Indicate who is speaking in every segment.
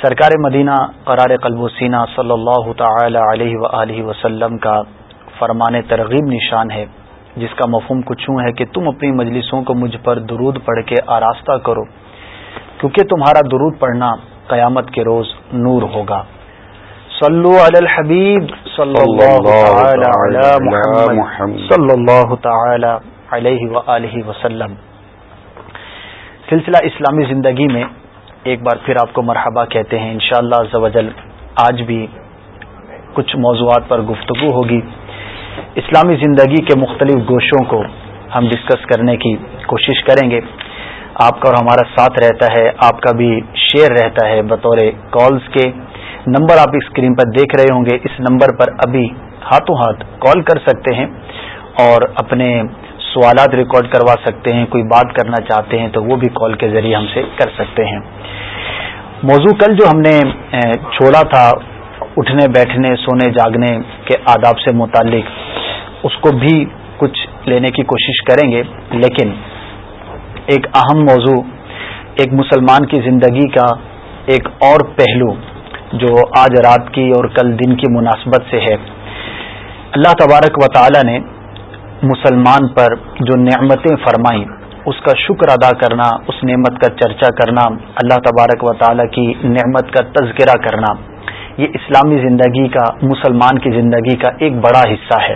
Speaker 1: سرکار مدینہ قرار قلب و سینہ صلی اللہ تعالی علیہ وآلہ وسلم کا فرمان ترغیب نشان ہے جس کا مفہوم کچھ ہے کہ تم اپنی مجلسوں کو مجھ پر درود پڑھ کے آراستہ کرو کیونکہ تمہارا درود پڑھنا قیامت کے روز نور ہوگا۔ صلو علی الحبیب صلی اللہ تعالی علیہ وآلہ وسلم۔ سلسلہ اسلامی زندگی میں ایک بار پھر آپ کو مرحبا کہتے ہیں۔ انشاءاللہ شاء اللہ آج بھی کچھ موضوعات پر گفتگو ہوگی۔ اسلامی زندگی کے مختلف گوشوں کو ہم ڈسکس کرنے کی کوشش کریں گے۔ آپ کا اور ہمارا ساتھ رہتا ہے، آپ کا بھی شیئر رہتا ہے بطور کالز کے۔ نمبر آپ اسکرین پر دیکھ رہے ہوں گے۔ اس نمبر پر ابھی ہاتھوں ہاتھ کال کر سکتے ہیں اور اپنے سوالات ریکارڈ کروا سکتے ہیں، کوئی بات کرنا چاہتے ہیں تو وہ بھی کال کے ذریعے ہم سے کر سکتے ہیں۔ موضوع کل جو ہم نے چھوڑا تھا، اٹھنے، بیٹھنے، سونے، جاگنے کے آداب سے متعلق، اس کو بھی کچھ لینے کی کوشش کریں گے، لیکن ایک اہم موضوع، ایک مسلمان کی زندگی کا ایک اور پہلو جو آج رات کی اور کل دن کی مناسبت سے ہے۔ اللہ تبارک و تعالی نے مسلمان پر جو نعمتیں فرمائیں، اس کا شکر ادا کرنا، اس نعمت کا چرچا کرنا، اللہ تبارک و تعالی کی نعمت کا تذکرہ کرنا، یہ اسلامی زندگی کا، مسلمان کی زندگی کا ایک بڑا حصہ ہے۔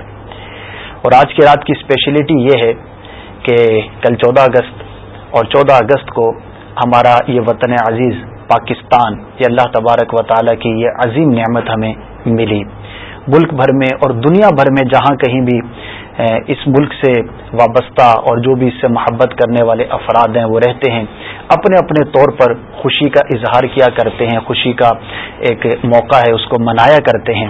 Speaker 1: اور آج کی رات کی اسپیشلٹی یہ ہے کہ کل چودہ اگست اور چودہ اگست کو ہمارا یہ وطن عزیز پاکستان، یہ اللہ تبارک و تعالی کی یہ عظیم نعمت ہمیں ملی۔ ملک بھر میں اور دنیا بھر میں جہاں کہیں بھی اس ملک سے وابستہ اور جو بھی اس سے محبت کرنے والے افراد ہیں، وہ رہتے ہیں۔ اپنے اپنے طور پر خوشی کا اظہار کیا کرتے ہیں، خوشی کا ایک موقع ہے، اس کو منایا کرتے ہیں۔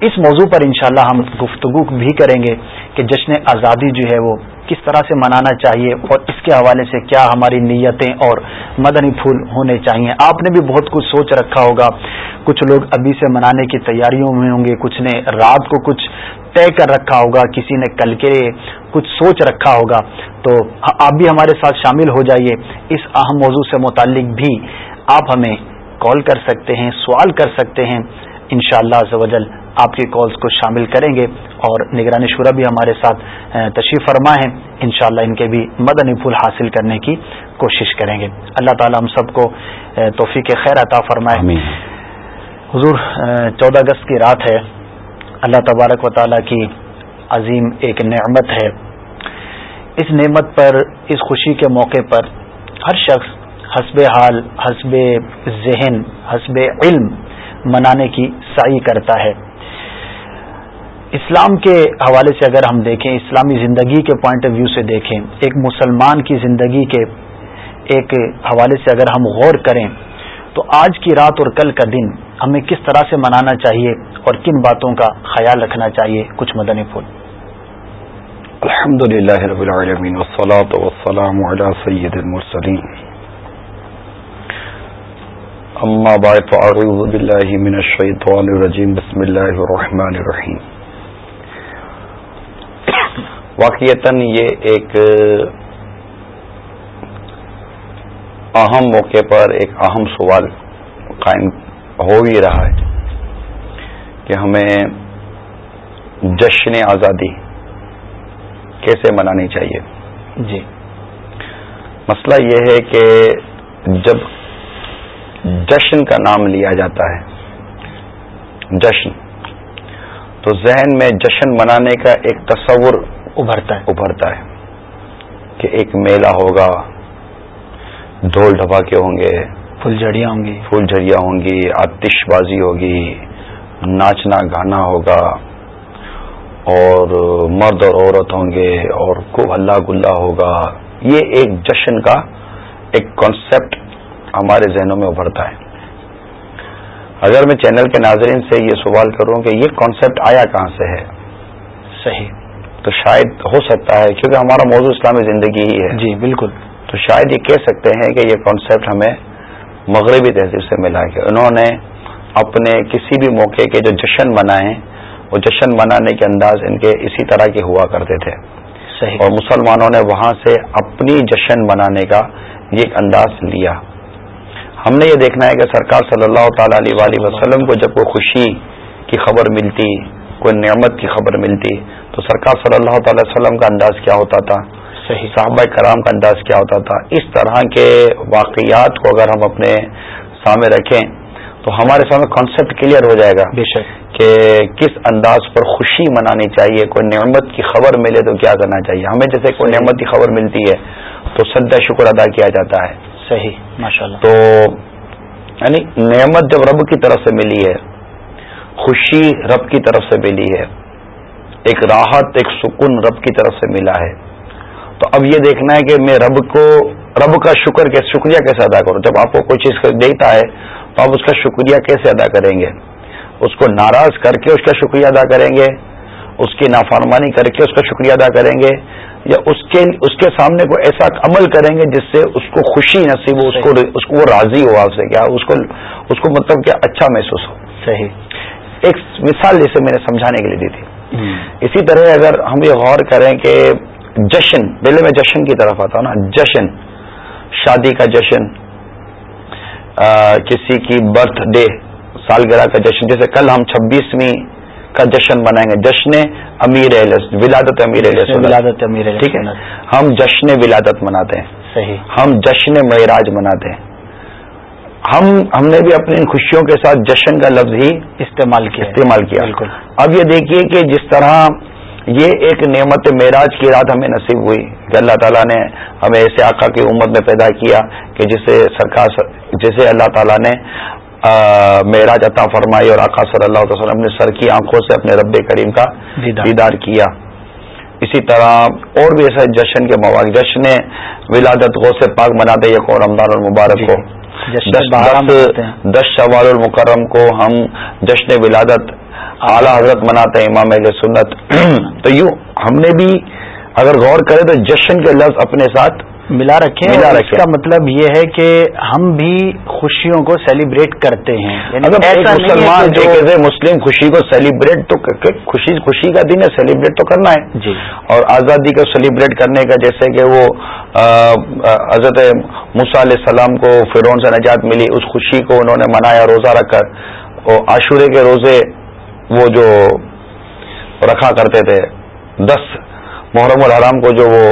Speaker 1: اس موضوع پر انشاءاللہ ہم گفتگو بھی کریں گے کہ جشن آزادی جو ہے، وہ کس طرح سے منانا چاہیے اور اس کے حوالے سے کیا ہماری نیتیں اور مدنی پھول ہونے چاہیے۔ آپ نے بھی بہت کچھ سوچ رکھا ہوگا۔ کچھ لوگ ابھی سے منانے کی تیاریوں میں ہوں گے، کچھ نے رات کو کچھ طے کر رکھا ہوگا کسی نے کل کے کچھ سوچ رکھا ہوگا تو آپ بھی ہمارے ساتھ شامل ہو جائیے۔ اس اہم موضوع سے متعلق بھی آپ ہمیں کال کر سکتے ہیں سوال کر سکتے ہیں۔ ان شاء اللہ آپ کی کالز کو شامل کریں گے اور نگرانی شورا بھی ہمارے ساتھ تشریف فرما ہے۔ انشاءاللہ ان کے بھی مدنی پھول حاصل کرنے کی کوشش کریں گے۔ اللہ تعالی ہم سب کو توفیق خیر عطا فرمائے۔ حضور چودہ اگست کی رات ہے۔ اللہ تبارک و تعالیٰ کی عظیم ایک نعمت ہے۔ اس نعمت پر، اس خوشی کے موقع پر ہر شخص حسب حال، حسب ذہن، حسب علم منانے کی سعی کرتا ہے۔ اسلام کے حوالے سے اگر ہم دیکھیں، اسلامی زندگی کے پوائنٹ آف ویو سے دیکھیں، ایک مسلمان کی زندگی کے ایک حوالے سے اگر ہم غور کریں، تو آج کی رات اور کل کا دن ہمیں کس طرح سے منانا چاہیے اور کن باتوں کا خیال رکھنا چاہیے؟ کچھ مدنی پھول۔
Speaker 2: الحمد للہ رب العالمین والصلاة والسلام علی سید المرسلین۔ اما بعد، فاعوذ باللہ من الشیطان الرجیم، بسم اللہ الرحمن الرحیم۔ واقعیتاً یہ ایک اہم موقع پر ایک اہم سوال قائم ہو ہی رہا ہے کہ ہمیں جشن آزادی کیسے منانی چاہیے؟
Speaker 1: جی۔
Speaker 2: مسئلہ یہ ہے کہ جب جشن کا نام لیا جاتا ہے جشن تو ذہن میں جشن منانے کا ایک تصور
Speaker 1: ابھرتا ہے۔
Speaker 2: ابھرتا ہے کہ ایک میلہ ہوگا ڈھول ڈھباکے ہوں گے
Speaker 1: پھول جھڑیاں ہوں گی۔
Speaker 2: پھول جھڑیاں ہوں گی آتش بازی ہوگی ناچنا گانا ہوگا اور مرد اور عورت ہوں گے اور خوب ہلا گلا ہوگا۔ یہ ایک جشن کا ایک کانسیپٹ ہمارے ذہنوں میں ابھرتا ہے۔ اگر میں چینل کے ناظرین سے یہ سوال کروں کہ یہ کانسیپٹ آیا کہاں سے ہے؟
Speaker 1: صحیح۔
Speaker 2: تو شاید ہو سکتا ہے کیونکہ ہمارا موضوع اسلامی زندگی ہی ہے۔
Speaker 1: جی بالکل۔
Speaker 2: تو شاید یہ کہہ سکتے ہیں کہ یہ کانسیپٹ ہمیں مغربی تہذیب سے ملا کہ انہوں نے اپنے کسی بھی موقع کے جو جشن منائے وہ جشن منانے کے انداز ان کے اسی طرح کے ہوا کرتے تھے۔
Speaker 1: صحیح۔
Speaker 2: اور مسلمانوں نے وہاں سے اپنی جشن منانے کا یہ ایک انداز لیا۔ ہم نے یہ دیکھنا ہے کہ سرکار صلی اللہ تعالی علیہ وسلم کو جب کوئی خوشی کی خبر ملتی کوئی نعمت کی خبر ملتی تو سرکار صلی اللہ تعالی وسلم کا انداز کیا ہوتا تھا؟
Speaker 1: صحیح
Speaker 2: صحابہ کرام کا انداز کیا ہوتا تھا۔ اس طرح کے واقعات کو اگر ہم اپنے سامنے رکھیں تو ہمارے سامنے کانسیپٹ کلیئر ہو جائے گا
Speaker 1: بے شک۔
Speaker 2: کہ کس انداز پر خوشی منانی چاہیے کوئی نعمت کی خبر ملے تو کیا کرنا چاہیے؟ ہمیں جیسے کوئی نعمت کی خبر ملتی ہے تو سدا شکر ادا کیا جاتا ہے۔
Speaker 1: صحیح ماشاء اللہ
Speaker 2: تو یعنی نعمت جب رب کی طرف سے ملی ہے خوشی رب کی طرف سے ملی ہے ایک راحت ایک سکون رب کی طرف سے ملا ہے۔ تو اب یہ دیکھنا ہے کہ میں رب کو رب کا شکر کیسے شکریہ کیسے ادا کروں؟ جب آپ کو کوئی چیز دیتا ہے تو آپ اس کا شکریہ کیسے ادا کریں گے؟ اس کو ناراض کر کے اس کا شکریہ ادا کریں گے؟ اس کی نافرمانی کر کے اس کا شکریہ ادا کریں گے؟ یا اس کے اس کے سامنے کو ایسا عمل کریں گے جس سے اس کو خوشی نصیب ہو اس کو اس کو وہ راضی ہو آپ سے کیا اس کو اس کو مطلب کیا اچھا محسوس ہو؟
Speaker 1: صحیح۔
Speaker 2: ایک مثال جیسے میں نے سمجھانے کے لیے دی تھی۔ اسی طرح اگر ہم یہ غور کریں کہ جشن پہلے میں جشن کی طرف آتا ہوں نا جشن شادی کا جشن کسی کی برتھ ڈے سالگرہ کا جشن جیسے کل ہم چھبیسویں کا جشن منائیں گے جشن امیر ولادت امیر
Speaker 1: ولادت امیر
Speaker 2: ٹھیک ہے؟ ہم جشن ولادت مناتے ہیں۔
Speaker 1: صحیح۔
Speaker 2: ہم جشن معراج مناتے ہیں۔ ہم ہم نے بھی اپنی ان خوشیوں کے ساتھ جشن کا لفظ ہی
Speaker 1: استعمال کیا۔
Speaker 2: استعمال کیا۔
Speaker 1: بالکل۔
Speaker 2: اب یہ دیکھیے کہ جس طرح یہ ایک نعمت معراج کی رات ہمیں نصیب ہوئی کہ اللہ تعالیٰ نے ہمیں ایسے آقا کی امت میں پیدا کیا کہ جسے سرکار جسے اللہ تعالیٰ نے معراج عطا فرمائی اور آقا صلی اللہ علیہ وسلم نے سر کی آنکھوں سے اپنے رب کریم کا دیدار۔ کیا۔ اسی طرح اور بھی ایسا جشن کے مواقع جشن ولادت غو سے پاک مناتے یہ کو رمضان المبارک کو۔ دس شوال المکرم کو ہم جشن ولادت اعلیٰ حضرت مناتے ہیں امام علیہ سنت۔ تو یوں ہم نے بھی اگر غور کرے تو جشن کے لفظ اپنے ساتھ
Speaker 1: ملا رکھے
Speaker 2: ملا رکھے
Speaker 1: کا مطلب یہ ہے کہ ہم بھی خوشیوں کو سیلیبریٹ کرتے ہیں۔
Speaker 2: یعنی مسلمان جو مسلم خوشی کو سیلیبریٹ تو خوشی خوشی کا دن ہے سیلیبریٹ تو کرنا ہے۔
Speaker 1: جی۔
Speaker 2: اور آزادی کو سیلیبریٹ کرنے کا جیسے کہ وہ حضرت مس علیہ السلام کو فرون سے نجات ملی اس خوشی کو انہوں نے منایا روزہ رکھ کر اور عاشورے کے روزے وہ جو رکھا کرتے تھے دس محرم الحرام کو جو وہ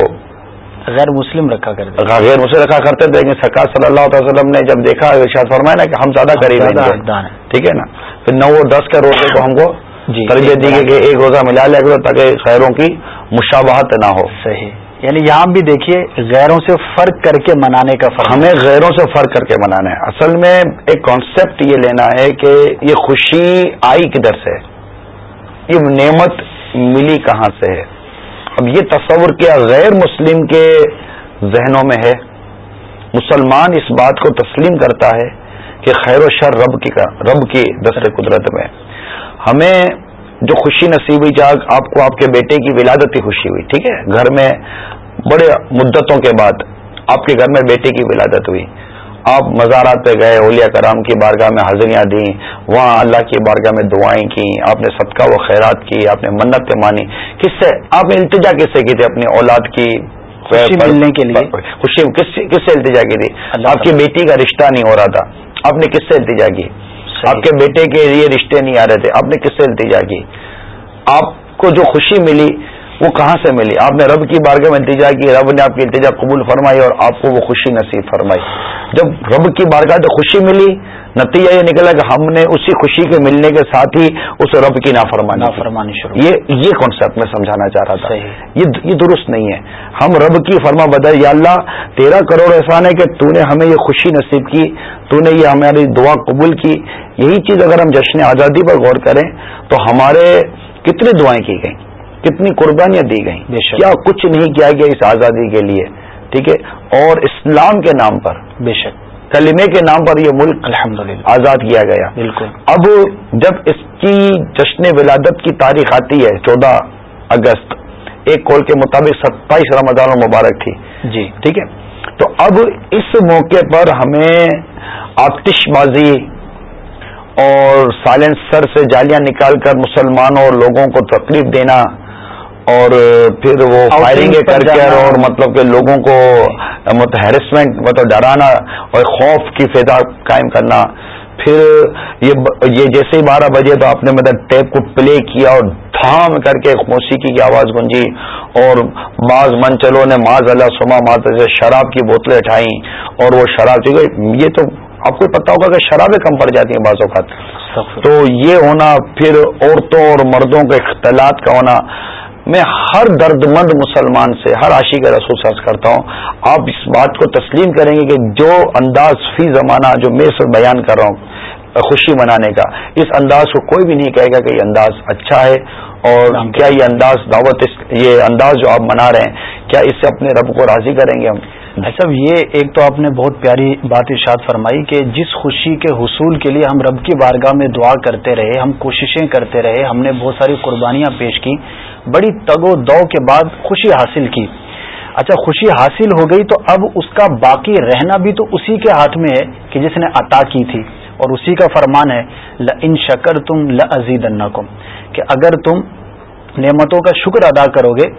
Speaker 1: غیر مسلم رکھا کرتے
Speaker 2: غیر مسلم رکھا کرتے تھے لیکن سرکار صلی اللہ علیہ وسلم نے جب دیکھا ارشاد فرمایا نا کہ ہم زیادہ قریب ہیں۔ ٹھیک ہے نا؟ پھر نو اور دس کے روزے کو ہم کو
Speaker 1: جی
Speaker 2: تربیت دی گئی کہ ایک روزہ ملا لیا کرو تاکہ خیروں کی مشابہت نہ ہو۔
Speaker 1: صحیح۔ یعنی یہاں بھی دیکھیے غیروں سے فرق کر کے منانے کا فرق.
Speaker 2: ہمیں غیروں سے فرق کر کے منانا ہے. اصل میں ایک کانسیپٹ یہ لینا ہے کہ یہ خوشی آئی کدھر سے یہ نعمت ملی کہاں سے ہے؟ اب یہ تصور کیا غیر مسلم کے ذہنوں میں ہے؟ مسلمان اس بات کو تسلیم کرتا ہے کہ خیر و شر رب کی رب کی دست قدرت میں. ہمیں جو خوشی نصیب ہوئی جاگ آپ کو آپ کے بیٹے کی ولادت کی خوشی ہوئی، ٹھیک ہے؟ گھر میں بڑے مدتوں کے بعد آپ کے گھر میں بیٹے کی ولادت ہوئی۔ آپ مزارات پہ گئے اولیاء کرام کی بارگاہ میں حاضریاں دیں وہاں اللہ کی بارگاہ میں دعائیں کی آپ نے صدقہ و خیرات کی آپ نے منت مانی کس سے؟ آپ نے التجا کس سے کی تھی اپنی اولاد کی؟
Speaker 1: خوشی ملنے کے لیے۔
Speaker 2: خوشی کس سے التجا کی تھی؟ آپ کی بیٹی کا رشتہ نہیں ہو رہا تھا۔ آپ نے کس سے التجا کی؟ آپ کے بیٹے کے لیے رشتے نہیں آ رہے تھے۔ آپ نے کس سے التجا کی؟ آپ کو جو خوشی ملی وہ کہاں سے ملی؟ آپ نے رب کی بارگاہ میں التجا کی رب نے آپ کی التجا قبول فرمائی اور آپ کو وہ خوشی نصیب فرمائی۔ جب رب کی بارگاہ سے خوشی ملی نتیجہ یہ نکلا کہ ہم نے اسی خوشی کے ملنے کے ساتھ ہی اس رب کی نافرمانی
Speaker 1: نافرمانی شروع۔
Speaker 2: یہ یہ کانسیپٹ میں سمجھانا چاہ رہا تھا۔ یہ یہ درست نہیں ہے۔ ہم رب کی فرما بدل یا اللہ تیرہ کروڑ احسان ہے کہ تو نے ہمیں یہ خوشی نصیب کی تو نے یہ ہماری دعا قبول کی۔ یہی چیز اگر ہم جشن آزادی پر غور کریں تو ہمارے کتنی دعائیں کی گئیں؟ کتنی قربانیاں دی گئیں۔ کیا کچھ نہیں کیا گیا اس آزادی کے لیے؟ ٹھیک ہے؟ اور اسلام کے نام پر
Speaker 1: بے شک۔
Speaker 2: کلمے کے نام پر یہ ملک
Speaker 1: الحمد
Speaker 2: آزاد کیا گیا۔
Speaker 1: بالکل۔
Speaker 2: اب جب اس کی جشن ولادت کی تاریخ آتی ہے چودہ اگست ایک کول کے مطابق ستائیس رمضان مبارک تھی۔
Speaker 1: جی۔
Speaker 2: ٹھیک ہے؟ تو اب اس موقع پر ہمیں آتش بازی اور سائلنسر سے جالیاں نکال کر مسلمانوں اور لوگوں کو تکلیف دینا اور پھر وہ فائرنگ کر کے اور مطلب کہ لوگوں کو مطلب ہیرسمنٹ مطلب ڈرانا اور خوف کی فضا قائم کرنا۔ پھر یہ جیسے ہی بارہ بجے تو آپ نے مطلب ٹیپ کو پلے کیا اور دھام کر کے موسیقی کی آواز گونجی اور بعض منچلوں نے ماض اللہ سما مات سے شراب کی بوتلیں اٹھائیں اور وہ شراب چونکہ یہ تو آپ کو پتا ہوگا کہ شرابیں کم پڑ جاتی ہیں بعض اوقات۔ تو یہ ہونا پھر عورتوں اور مردوں کے اختلاط کا ہونا۔ میں ہر درد مند مسلمان سے، ہر عاشی کا رسول سرز کرتا ہوں۔ آپ اس بات کو تسلیم کریں گے کہ جو انداز فی زمانہ جو میں سے بیان کر رہا ہوں، خوشی منانے کا، اس انداز کو کوئی بھی نہیں کہے گا کہ یہ انداز اچھا ہے اور کیا یہ انداز دعوت یہ انداز جو آپ منا رہے ہیں، کیا اس سے اپنے رب کو راضی کریں گے ہم؟
Speaker 1: ایسا اچھا، یہ ایک تو آپ نے بہت پیاری بات ارشاد فرمائی کہ جس خوشی کے حصول کے لیے ہم رب کی بارگاہ میں دعا کرتے رہے، ہم کوششیں کرتے رہے، ہم نے بہت ساری قربانیاں پیش کی، بڑی تگ و دو کے بعد خوشی حاصل کی۔ اچھا خوشی حاصل ہو گئی تو اب اس کا باقی رہنا بھی تو اسی کے ہاتھ میں ہے کہ جس نے عطا کی تھی۔ اور اسی کا فرمان ہے ان شکر تم لزید کہ اگر تم نعمتوں کا شکر ادا کرو گے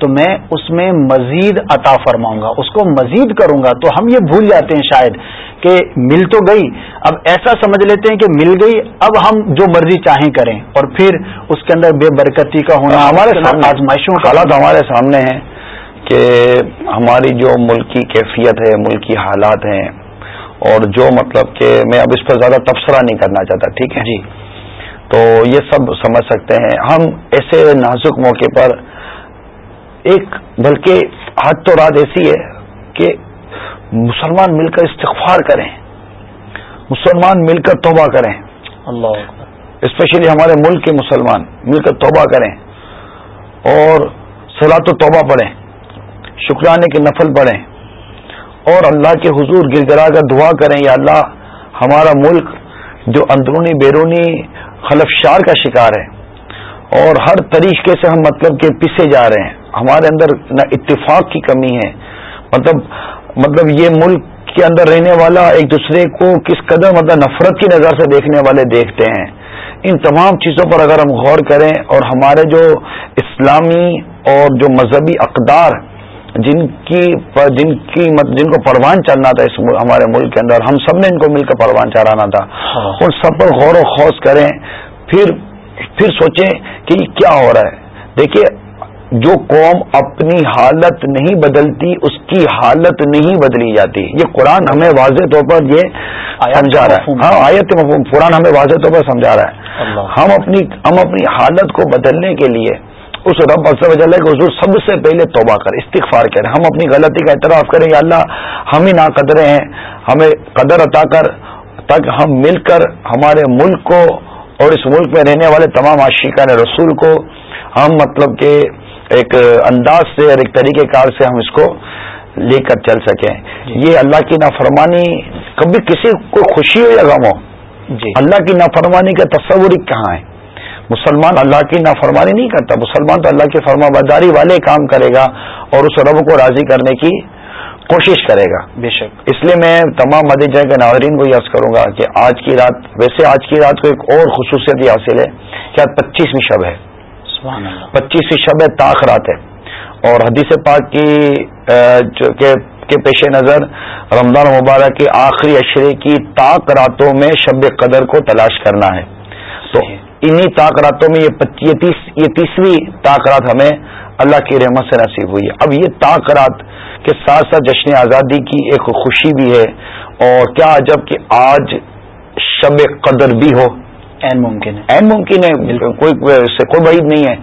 Speaker 1: تو میں اس میں مزید عطا فرماؤں گا اس کو مزید کروں گا تو ہم یہ بھول جاتے ہیں شاید کہ مل تو گئی اب ایسا سمجھ لیتے ہیں کہ مل گئی اب ہم جو مرضی چاہیں کریں۔ اور پھر اس کے اندر بے برکتی کا ہونا
Speaker 2: ہمارے آزمائشوں کا حالات ہمارے سامنے ہیں کہ ہماری جو ملکی کیفیت ہے ملکی حالات ہیں اور جو مطلب کہ میں اب اس پر زیادہ تبصرہ نہیں کرنا چاہتا ٹھیک ہے؟
Speaker 1: جی۔
Speaker 2: تو یہ سب سمجھ سکتے ہیں۔ ہم ایسے نازک موقع پر ایک بلکہ حد تو رات ایسی ہے کہ مسلمان مل کر استغفار کریں مسلمان مل کر توبہ کریں۔
Speaker 1: اللہ
Speaker 2: اسپیشلی ہمارے ملک کے مسلمان مل کر توبہ کریں اور سلاۃ و توبہ پڑھیں شکرانے کے نفل پڑھیں اور اللہ کے حضور گر گرا کر دعا کریں یا اللہ ہمارا ملک جو اندرونی بیرونی خلفشار کا شکار ہے اور ہر طریقے سے ہم مطلب کہ پیسے جا رہے ہیں۔ ہمارے اندر نہ اتفاق کی کمی ہے۔ مطلب مطلب یہ ملک کے اندر رہنے والا ایک دوسرے کو کس قدر مطلب نفرت کی نظر سے دیکھنے والے دیکھتے ہیں۔ ان تمام چیزوں پر اگر ہم غور کریں اور ہمارے جو اسلامی اور جو مذہبی اقدار جن کی جن کی جن کو پروان چلنا تھا اس ہمارے ملک کے اندر ہم سب نے ان کو مل کر پروان چلانا تھا۔ ہاں۔ ان سب پر غور و خوص کریں پھر پھر سوچیں کہ یہ کیا ہو رہا ہے۔ دیکھیے جو قوم اپنی حالت نہیں بدلتی اس کی حالت نہیں بدلی جاتی۔ یہ قرآن ہمیں واضح طور پر یہ سمجھا رہا ہے۔ ہاں آیت قرآن ہمیں واضح طور پر سمجھا رہا ہے۔ ہم اپنی ہم اپنی حالت کو بدلنے کے لیے اس رب وجل کے حضور سب سے پہلے توبہ کر استغفار کریں۔ ہم اپنی غلطی کا اعتراف کریں یا اللہ ہم ہی نہ قدرے ہیں ہمیں قدر عطا کر تک ہم مل کر ہمارے ملک کو اور اس ملک میں رہنے والے تمام عاشقان رسول کو ہم مطلب کہ ایک انداز سے اور ایک طریقہ کار سے ہم اس کو لے کر چل سکیں۔ جی۔ یہ اللہ کی نافرمانی کبھی کسی کو خوشی ہو یا غم ہو؟ جی۔ اللہ کی نافرمانی کا تصور ہی کہاں ہے؟ مسلمان اللہ کی نافرمانی نہیں کرتا۔ مسلمان تو اللہ کی فرما برداری والے کام کرے گا اور اس رب کو راضی کرنے کی کوشش کرے گا۔
Speaker 1: بے شک۔
Speaker 2: اس لیے میں تمام مدیجہ کے ناظرین کو یس کروں گا کہ آج کی رات ویسے آج کی رات کو ایک اور خصوصیت یہ حاصل ہے کہ آج پچیسویں شب ہے۔ پچیسویں شب تاخرات ہے۔ اور حدیث پاک کی کے پیش نظر رمضان مبارک کے آخری اشرے کی تاک راتوں میں شب قدر کو تلاش کرنا ہے۔ تو انہی تاک راتوں میں یہ تیسویں تاک رات ہمیں اللہ کی رحمت سے نصیب ہوئی ہے۔ اب یہ تاک رات کے ساتھ ساتھ جشن آزادی کی ایک خوشی بھی ہے۔ اور کیا جبکہ آج شب قدر بھی ہو۔
Speaker 1: این ممکن ہے۔
Speaker 2: ممکن ہے کوئی سے کوئی بعید نہیں ہے۔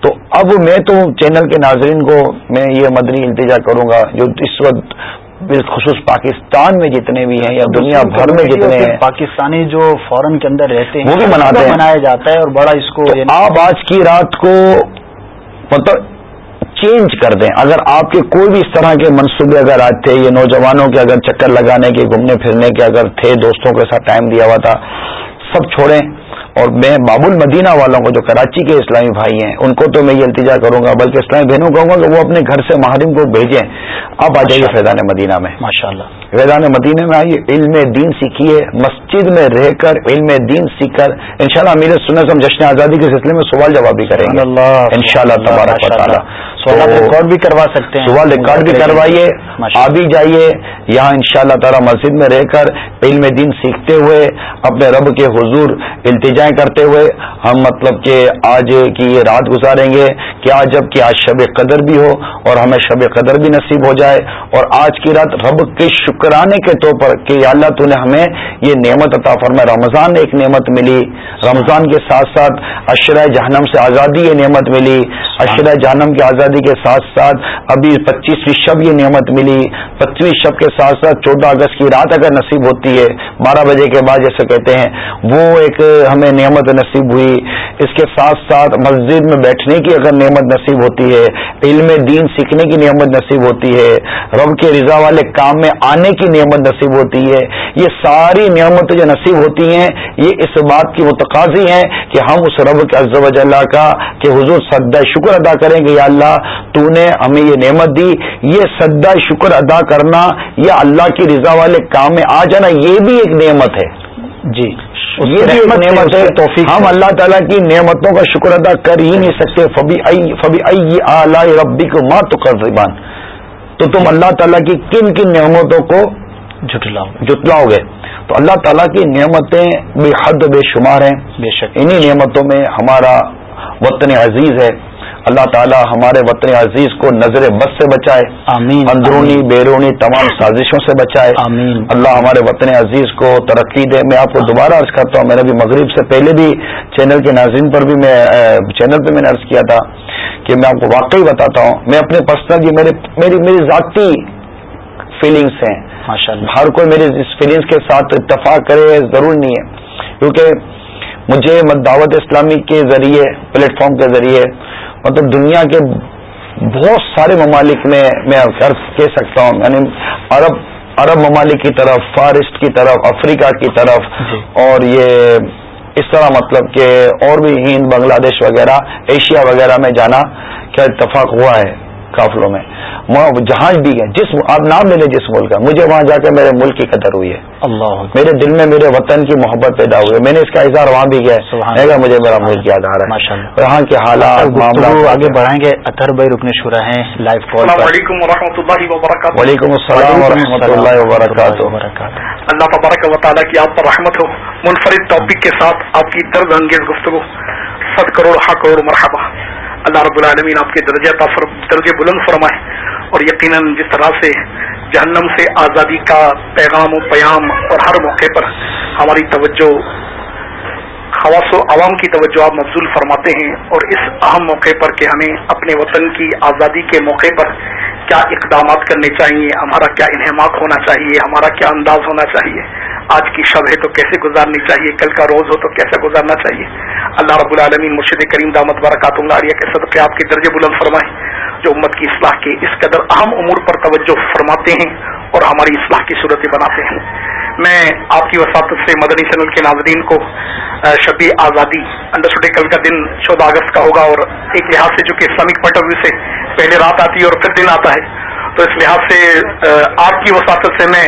Speaker 2: تو اب میں تو چینل کے ناظرین کو میں یہ مدنی التجا کروں گا جو اس وقت بالخصوص پاکستان میں جتنے بھی ہیں یا دنیا بھر میں جتنے ہیں۔
Speaker 1: پاکستانی جو فورن کے اندر رہتے ہیں
Speaker 2: وہ بھی مناتے ہیں۔
Speaker 1: منایا جاتا ہے اور بڑا اس کو
Speaker 2: آپ آج کی رات کو مطلب چینج کر دیں۔ اگر آپ کے کوئی بھی اس طرح کے منصوبے اگر آج تھے یہ نوجوانوں کے اگر چکر لگانے کے گھومنے پھرنے کے اگر تھے دوستوں کے ساتھ ٹائم دیا ہوا تھا سب چھوڑیں۔ اور میں باب المدینہ والوں کو جو کراچی کے اسلامی بھائی ہیں ان کو تو میں یہ التجا کروں گا بلکہ اسلامی بہنوں کہوں گا کہ وہ اپنے گھر سے محرم کو بھیجیں۔ آپ آ جائیے فیضان مدینہ میں۔
Speaker 1: ماشاء اللہ
Speaker 2: فیضان مدینہ میں آئیے علم دین سیکھیے مسجد میں رہ کر علم دین سیکھ کر ان شاء اللہ امیر سنت ہم جشن آزادی کے سلسلے میں سوال جواب بھی کریں گے۔ ان شاء اللہ تبارک
Speaker 1: سوال ریکارڈ بھی کروا سکتے ہیں۔
Speaker 2: سوال ریکارڈ بھی کروائیے آ بھی جائیے یہاں ان شاء اللہ تعالیٰ مسجد میں رہ کر علم دین سیکھتے ہوئے اپنے رب کے حضور التجا کرتے ہوئے ہم مطلب کہ آج کی یہ رات گزاریں گے کہ آج جبکہ آج شب قدر بھی ہو اور ہمیں شب قدر بھی نصیب ہو جائے اور آج کی رات رب کے شکرانے کے طور پر کہ یا اللہ تو نے ہمیں یہ نعمت عطا فرمائے رمضان ایک نعمت ملی۔ رمضان کے ساتھ ساتھ اشرۂ جہنم سے آزادی یہ نعمت ملی۔ اشرۂ جہنم کی آزادی کے ساتھ ساتھ ابھی پچیسویں شب یہ نعمت ملی۔ پچیس شب کے ساتھ ساتھ چودہ اگست کی رات اگر نصیب ہوتی ہے، بارہ بجے کے بعد جیسے کہتے ہیں، وہ ایک ہمیں نعمت نصیب ہوئی، اس کے ساتھ ساتھ مسجد میں بیٹھنے کی اگر نعمت نصیب ہوتی ہے، علم دین سیکھنے کی نعمت نصیب ہوتی ہے، رب کے رضا والے کام میں آنے کی نعمت نصیب ہوتی ہے، یہ ساری نعمتیں جو نصیب ہوتی ہیں، یہ اس بات کی متقاضی ہیں کہ ہم اس رب کے عز و جل کا، کہ حضور سدا شکر ادا کریں گے، یا اللہ، تو نے ہمیں یہ نعمت دی، یہ سدا شکر ادا کرنا، یا اللہ کی رضا والے کام میں آ جانا، یہ بھی ایک نعمت ہے۔
Speaker 1: جی۔
Speaker 2: ہم اللہ تعالیٰ کی نعمتوں کا شکر ادا کر ہی نہیں سکتے۔ فبی ائی ربی کو ماں تو کر تو تم اللہ تعالیٰ کی کن کن نعمتوں کو جٹلاؤ جٹلاؤ گے۔ تو اللہ تعالیٰ کی نعمتیں بے حد بے شمار ہیں۔
Speaker 1: بے شک۔
Speaker 2: انہی نعمتوں میں ہمارا وطن عزیز ہے۔ اللہ تعالی ہمارے وطن عزیز کو نظر بس سے بچائے
Speaker 1: آمین
Speaker 2: اندرونی بیرونی تمام سازشوں سے بچائے۔
Speaker 1: آمین۔
Speaker 2: اللہ ہمارے وطن عزیز کو ترقی دے۔ میں آپ کو دوبارہ عرض کرتا ہوں میں نے بھی مغرب سے پہلے بھی چینل کے ناظرین پر بھی میں چینل پہ میں نے عرض کیا تھا کہ میں آپ کو واقعی بتاتا ہوں میں اپنے پرسنل جی میرے میری میری ذاتی فیلنگس ہیں۔ ہر کوئی میری اس فیلنگس کے ساتھ اتفاق کرے ضرور نہیں ہے۔ کیونکہ مجھے دعوت اسلامی کے ذریعے پلیٹ فارم کے ذریعے مطلب دنیا کے بہت سارے ممالک میں میں کہہ سکتا ہوں یعنی عرب عرب ممالک کی طرف فارسٹ کی طرف افریقہ کی طرف
Speaker 1: جی۔
Speaker 2: اور یہ اس طرح مطلب کہ اور بھی ہند بنگلہ دیش وغیرہ ایشیا وغیرہ میں جانا کیا اتفاق ہوا ہے۔ قافلوں میں۔ جہاں بھی گئے جس آپ نام لے لیں جس ملک کا۔ مجھے وہاں جا کے میرے ملک کی قدر ہوئی ہے۔
Speaker 1: اللہ
Speaker 2: میرے دل میں میرے وطن کی محبت پیدا ہوئی ہے۔ میں نے اس کا اظہار وہاں بھی
Speaker 1: گیا
Speaker 2: مجھے میرا ملک یاد آ رہا ہے۔ وہاں کے حالات
Speaker 1: آگے بڑھائیں گے۔ اطہر بھائی رکنے شورا ہیں لائف کال
Speaker 3: السلام علیکم اللہ وبرکاتہ۔
Speaker 2: وعلیکم السلام و رحمۃ اللہ وبرکاتہ۔
Speaker 3: اللہ تبارک و تعالیٰ کی آپ پر رحمت ہو۔ منفرد ٹاپک کے ساتھ آپ کی درد انگیز گفتگو۔ ست کروڑ ہا کروڑ مرحبا۔ اللہ رب العالمین آپ کے درجہ درجے بلند فرمائے اور یقیناً جس طرح سے جہنم سے آزادی کا پیغام و پیام اور ہر موقع پر ہماری توجہ، خواص و عوام کی توجہ آپ مبزول فرماتے ہیں اور اس اہم موقع پر کہ ہمیں اپنے وطن کی آزادی کے موقع پر کیا اقدامات کرنے چاہیے، ہمارا کیا انہماک ہونا چاہیے، ہمارا کیا انداز ہونا چاہیے آج کی شب ہے تو کیسے گزارنی چاہیے؟ کل کا روز ہو تو کیسے گزارنا چاہیے؟ اللہ رب العالمین مرشد کریم دامت برکات اللہ علیہ کے صدقے آپ کے درجے بلند فرمائے، جو امت کی اصلاح کے اس قدر اہم امور پر توجہ فرماتے ہیں اور ہماری اصلاح کی صورتیں بناتے ہیں۔ میں آپ کی وساطت سے مدنی چینل کے ناظرین کو شبی آزادی انڈر کل کا دن چودہ اگست کا ہوگا اور ایک لحاظ سے جو کہ اسلامک پوائنٹ آف ویو سے پہلے رات آتی ہے اور پھر دن آتا ہے۔ تو اس لحاظ سے آپ کی وساطت سے میں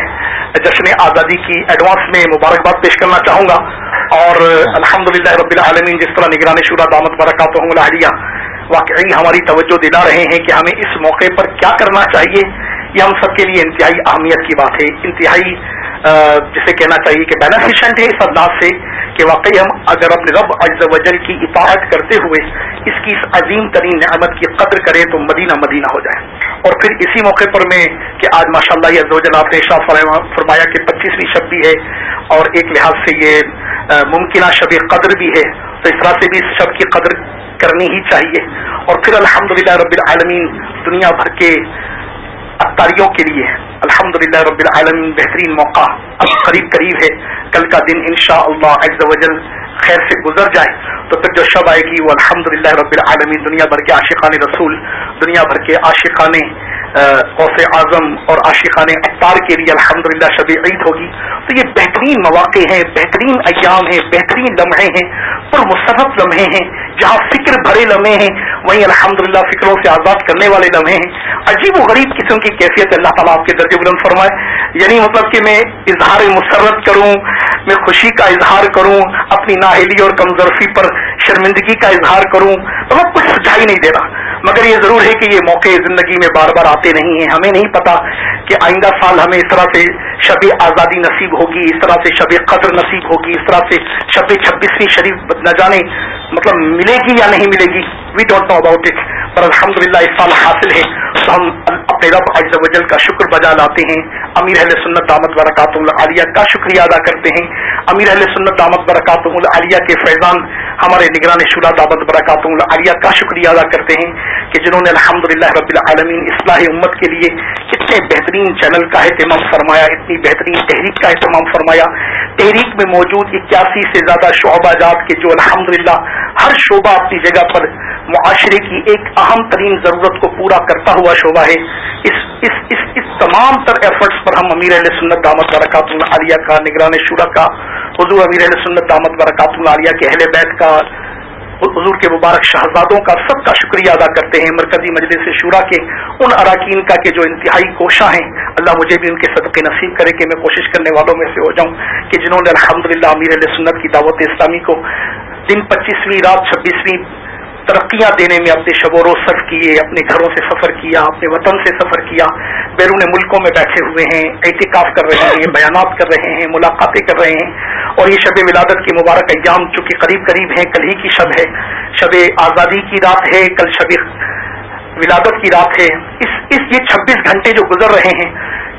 Speaker 3: جشن آزادی کی ایڈوانس میں مبارکباد پیش کرنا چاہوں گا۔ اور الحمد للہ رب العالمین، جس طرح نگران شورا دامت برکات ہوں لاہریہ واقعی ہماری توجہ دلا رہے ہیں کہ ہمیں اس موقع پر کیا کرنا چاہیے۔ یہ ہم سب کے لیے انتہائی اہمیت کی بات ہے۔ انتہائی جسے کہنا چاہیے کہ بینیفیشنٹ ہے اس انداز سے کہ واقعی ہم اگر اپنے رب اجز وجل کی اطاعت کرتے ہوئے اس کی اس عظیم ترین نعمت کی قدر کریں تو مدینہ مدینہ ہو جائے۔ اور پھر اسی موقع پر میں کہ آج ماشاء اللہ یہ آپ نے شاہ فرمایا کہ پچیسویں شب بھی ہے اور ایک لحاظ سے یہ ممکنہ شب قدر بھی ہے، تو اس طرح سے بھی اس شب کی قدر کرنی ہی چاہیے۔ اور پھر الحمدللہ رب العالمین دنیا بھر کے اختاریوں کے لیے الحمد للہ رب العالمین، بہترین موقع اب قریب قریب ہے۔ کل کا دن ان شاء اللہ وجل خیر سے گزر جائے۔ تو پھر جو شب آئے گی، وہ الحمد للہ رب العالمین، دنیا بھر کے عاشقان رسول، دنیا بھر کے عاشقان غوث اعظم اور عاشقان اختار کے لیے الحمد للہ شب عید ہوگی۔ تو یہ بہترین مواقع ہیں، بہترین ایام ہیں، بہترین لمحے ہیں، پر مصرف لمحے ہیں، جہاں فکر بھرے لمحے ہیں، وہیں الحمد للہ فکروں سے آزاد کرنے والے لمحے ہیں۔ عجیب و غریب قسم کی کیفیت اللہ تعالیٰ آپ کے درج بلند فرمائے۔ یعنی مطلب کہ میں اظہار مسرت کروں، میں خوشی کا اظہار کروں، اپنی ناہلی اور کمزرفی پر شرمندگی کا اظہار کروں تو میں کچھ سجائی نہیں دے رہا مگر یہ ضرور ہے کہ یہ موقع زندگی میں بار بار جانتے نہیں ہیں۔ ہمیں نہیں پتا کہ آئندہ سال ہمیں اس طرح سے شب آزادی نصیب ہوگی، اس طرح سے شب قدر نصیب ہوگی، اس طرح سے شب چھبیسویں شریف نہ جانے مطلب ملے گی یا نہیں ملے گی۔ We don't know about it پر الحمد للہ اس سال حاصل ہے تو ہم اپنے رب عز و جل کا شکر بجا لاتے ہیں امیر اہل سنت دامت برکات العالیہ کا شکریہ ادا کرتے ہیں امیر اہل سنت دامت برکات العالیہ کے فیضان ہمارے نگران شورا دامت برکات العالیہ کا شکریہ ادا کرتے ہیں کہ جنہوں نے الحمد للہ رب العالمین اصلاح امت کے لیے اتنے بہترین چینل کا اہتمام فرمایا اتنی بہترین تحریک کا اہتمام فرمایا تحریک میں موجود اکیاسی سے زیادہ شعبہ جات کے جو الحمد للہ ہر شعبہ اپنی جگہ پر معاشرے کی ایک اہم ترین ضرورت کو پورا کرتا ہوا شعبہ ہے۔ اس اس اس اس تمام تر ایفرٹس پر ہم امیر علیہ سنت دامت برکات العالیہ کا نگران شورا کا، حضور امیر علیہ سنت دامت برکات العالیہ کے اہل بیت کا، حضور کے مبارک شہزادوں کا سب کا شکریہ ادا کرتے ہیں مرکزی مجلس شورا کے ان اراکین کا کہ جو انتہائی کوشاں ہیں۔ اللہ مجھے بھی ان کے صدقے نصیب کرے کہ میں کوشش کرنے والوں میں سے ہو جاؤں کہ جنہوں نے الحمد للہ امیر علیہ سنت کی دعوت اسلامی کو دن پچیسویں، رات چھبیسویں ترقیاں دینے میں اپنے شب و روز صرف کیے، اپنے گھروں سے سفر کیا، اپنے وطن سے سفر کیا، بیرون ملکوں میں بیٹھے ہوئے ہیں احتکاف کر رہے ہیں، بیانات کر رہے ہیں، ملاقاتیں کر رہے ہیں اور یہ شب ولادت کی مبارک ایام چونکہ قریب قریب ہیں، کل ہی کی شب ہے، شب آزادی کی رات ہے، کل شب ولادت کی رات ہے۔ اس اس یہ چھبیس گھنٹے جو گزر رہے ہیں،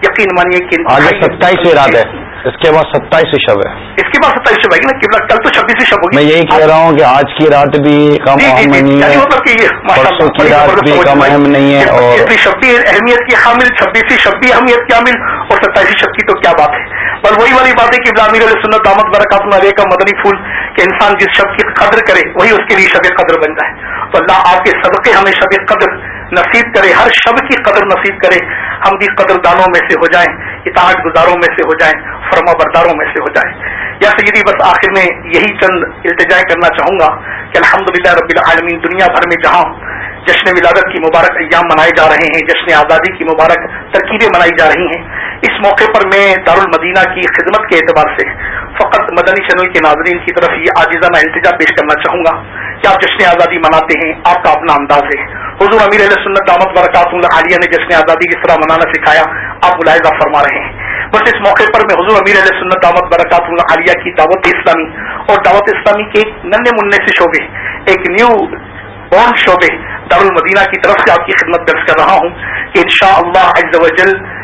Speaker 3: یقین مانیے کہ
Speaker 2: ستائیس رات ہے۔ اس کے بعد ستائیس شب ہے۔
Speaker 3: اس کے بعد ستائیس شب ہے نا کل تو چھبیس شب ہوگی۔
Speaker 2: میں یہی کہہ رہا ہوں کہ آج کی رات بھی کم جی، جی، اہم نہیں ہے۔ یعنی پرسوں کی رات بھی کم اہم نہیں ہے
Speaker 3: اور شبی اہمیت کی حامل چھبیسویں شبی اہمیت کی حامل اور ستائیسویں شب کی تو کیا بات ہے۔ بس وہی والی بات ہے کہ ابراہمی علیہ سنت دامت برکات علیہ کا مدنی پھول کہ انسان جس شب کی قدر کرے وہی اس کے لیے شب قدر بن جائے۔ تو اللہ آپ کے صدقے ہمیں شب قدر نصیب کرے ہر شب کی قدر نصیب کرے۔ ہم بھی قدر دانوں میں سے ہو جائیں اطاعت گزاروں میں سے ہو جائیں فرما برداروں میں سے ہو جائیں۔ یا سیدی، بس آخر میں یہی چند التجائے کرنا چاہوں گا کہ الحمدللہ رب العالمین دنیا بھر میں جہاں جشن ولادت کی مبارک ایام منائے جا رہے ہیں، جشن آزادی کی مبارک ترکیبیں منائی جا رہی ہیں، اس موقع پر میں دارالمدینہ کی خدمت کے اعتبار سے فقط مدنی چینل کے ناظرین کی طرف یہ آجزانہ التجا پیش کرنا چاہوں گا کہ آپ جشن آزادی مناتے ہیں، آپ کا اپنا انداز ہے۔ حضور امیر علیہ سنت دامت برکات اللہ عالیہ نے جشن آزادی کس طرح منانا سکھایا، آپ ملاحظہ فرما رہے ہیں۔ بس اس موقع پر میں حضور امیر علیہ سنت دامت برکات اللہ عالیہ کی دعوت اسلامی اور دعوت اسلامی کے ننے منع سے شعبے، ایک نیو بورن شعبے دارالمدینہ کی طرف سے آپ کی خدمت درج کر رہا ہوں کہ انشاءاللہ شاء اللہ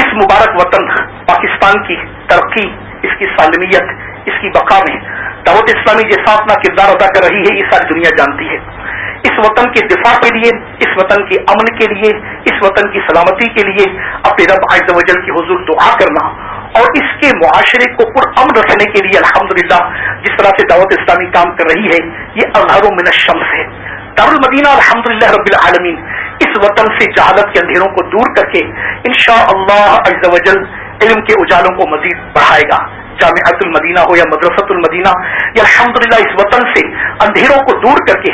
Speaker 3: اس مبارک وطن پاکستان کی ترقی اس کی سالمیت، اس کی بقا میں دعوت اسلامی جیسا اپنا کردار ادا کر رہی ہے، یہ ساری دنیا جانتی ہے۔ اس وطن کے دفاع کے لیے، اس وطن کے امن کے لیے، اس وطن کی سلامتی کے لیے اپنے رب عز و جل کی حضور دعا کرنا اور اس کے معاشرے کو پر امن رکھنے کے لیے الحمدللہ جس طرح سے دعوت اسلامی کام کر رہی ہے، یہ اظہار من الشمس ہے۔ دارالمدینہ الحمد للہ رب العالمین، اس وطن سے جہالت کے اندھیروں کو دور کر کے انشاءاللہ شاء اللہ علم کے اجالوں کو مزید بڑھائے گا۔ جامعت المدینہ ہو یا مدرسۃ المدینہ یا الحمدللہ اس وطن سے اندھیروں کو دور کر کے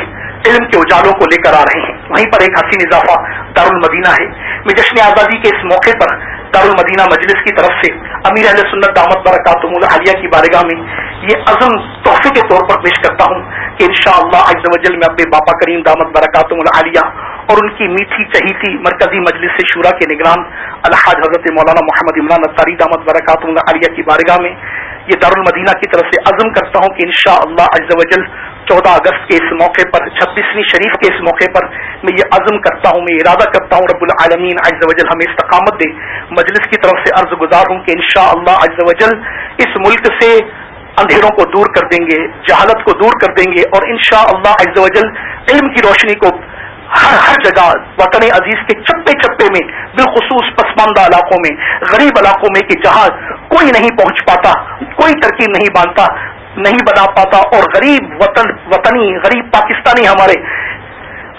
Speaker 3: علم کے اجالوں کو لے کر آ رہے ہیں۔ وہیں پر ایک حسین اضافہ دار المدینہ ہے۔ میں جشن آزادی کے اس موقع پر دار المدینہ مجلس کی طرف سے امیر اہل سنت دامت برکاتم العالیہ کی بارگاہ میں یہ عزم تحفے کے طور پر پیش کرتا ہوں کہ انشاءاللہ شاء اللہ میں اپنے باپا کریم دامت برکاتم العالیہ اور ان کی میٹھی چہیتی مرکزی مجلس شورا کے نگران الحاظ حضرت مولانا محمد عمران اطاری دامت برکاتم العالیہ کی بارگاہ میں یہ دارالمدینہ کی طرف سے عزم کرتا ہوں کہ انشاءاللہ شاء اللہ چودہ اگست کے اس موقع پر، چھبیسویں شریف کے اس موقع پر میں یہ عزم کرتا ہوں، میں ارادہ کرتا ہوں، رب العالمین عز و جل ہمیں استقامت دے۔ مجلس کی طرف سے عرض گزار ہوں کہ انشاءاللہ عز و جل اس ملک سے اندھیروں کو دور کر دیں گے، جہالت کو دور کر دیں گے اور انشاءاللہ عز و جل علم کی روشنی کو ہر ہر جگہ وطن عزیز کے چپے چپے میں، بالخصوص پسماندہ علاقوں میں، غریب علاقوں میں کہ جہاں کوئی نہیں پہنچ پاتا، کوئی ترکیب نہیں باندھتا، نہیں بنا پاتا اور غریب وطن وطنی، غریب پاکستانی ہمارے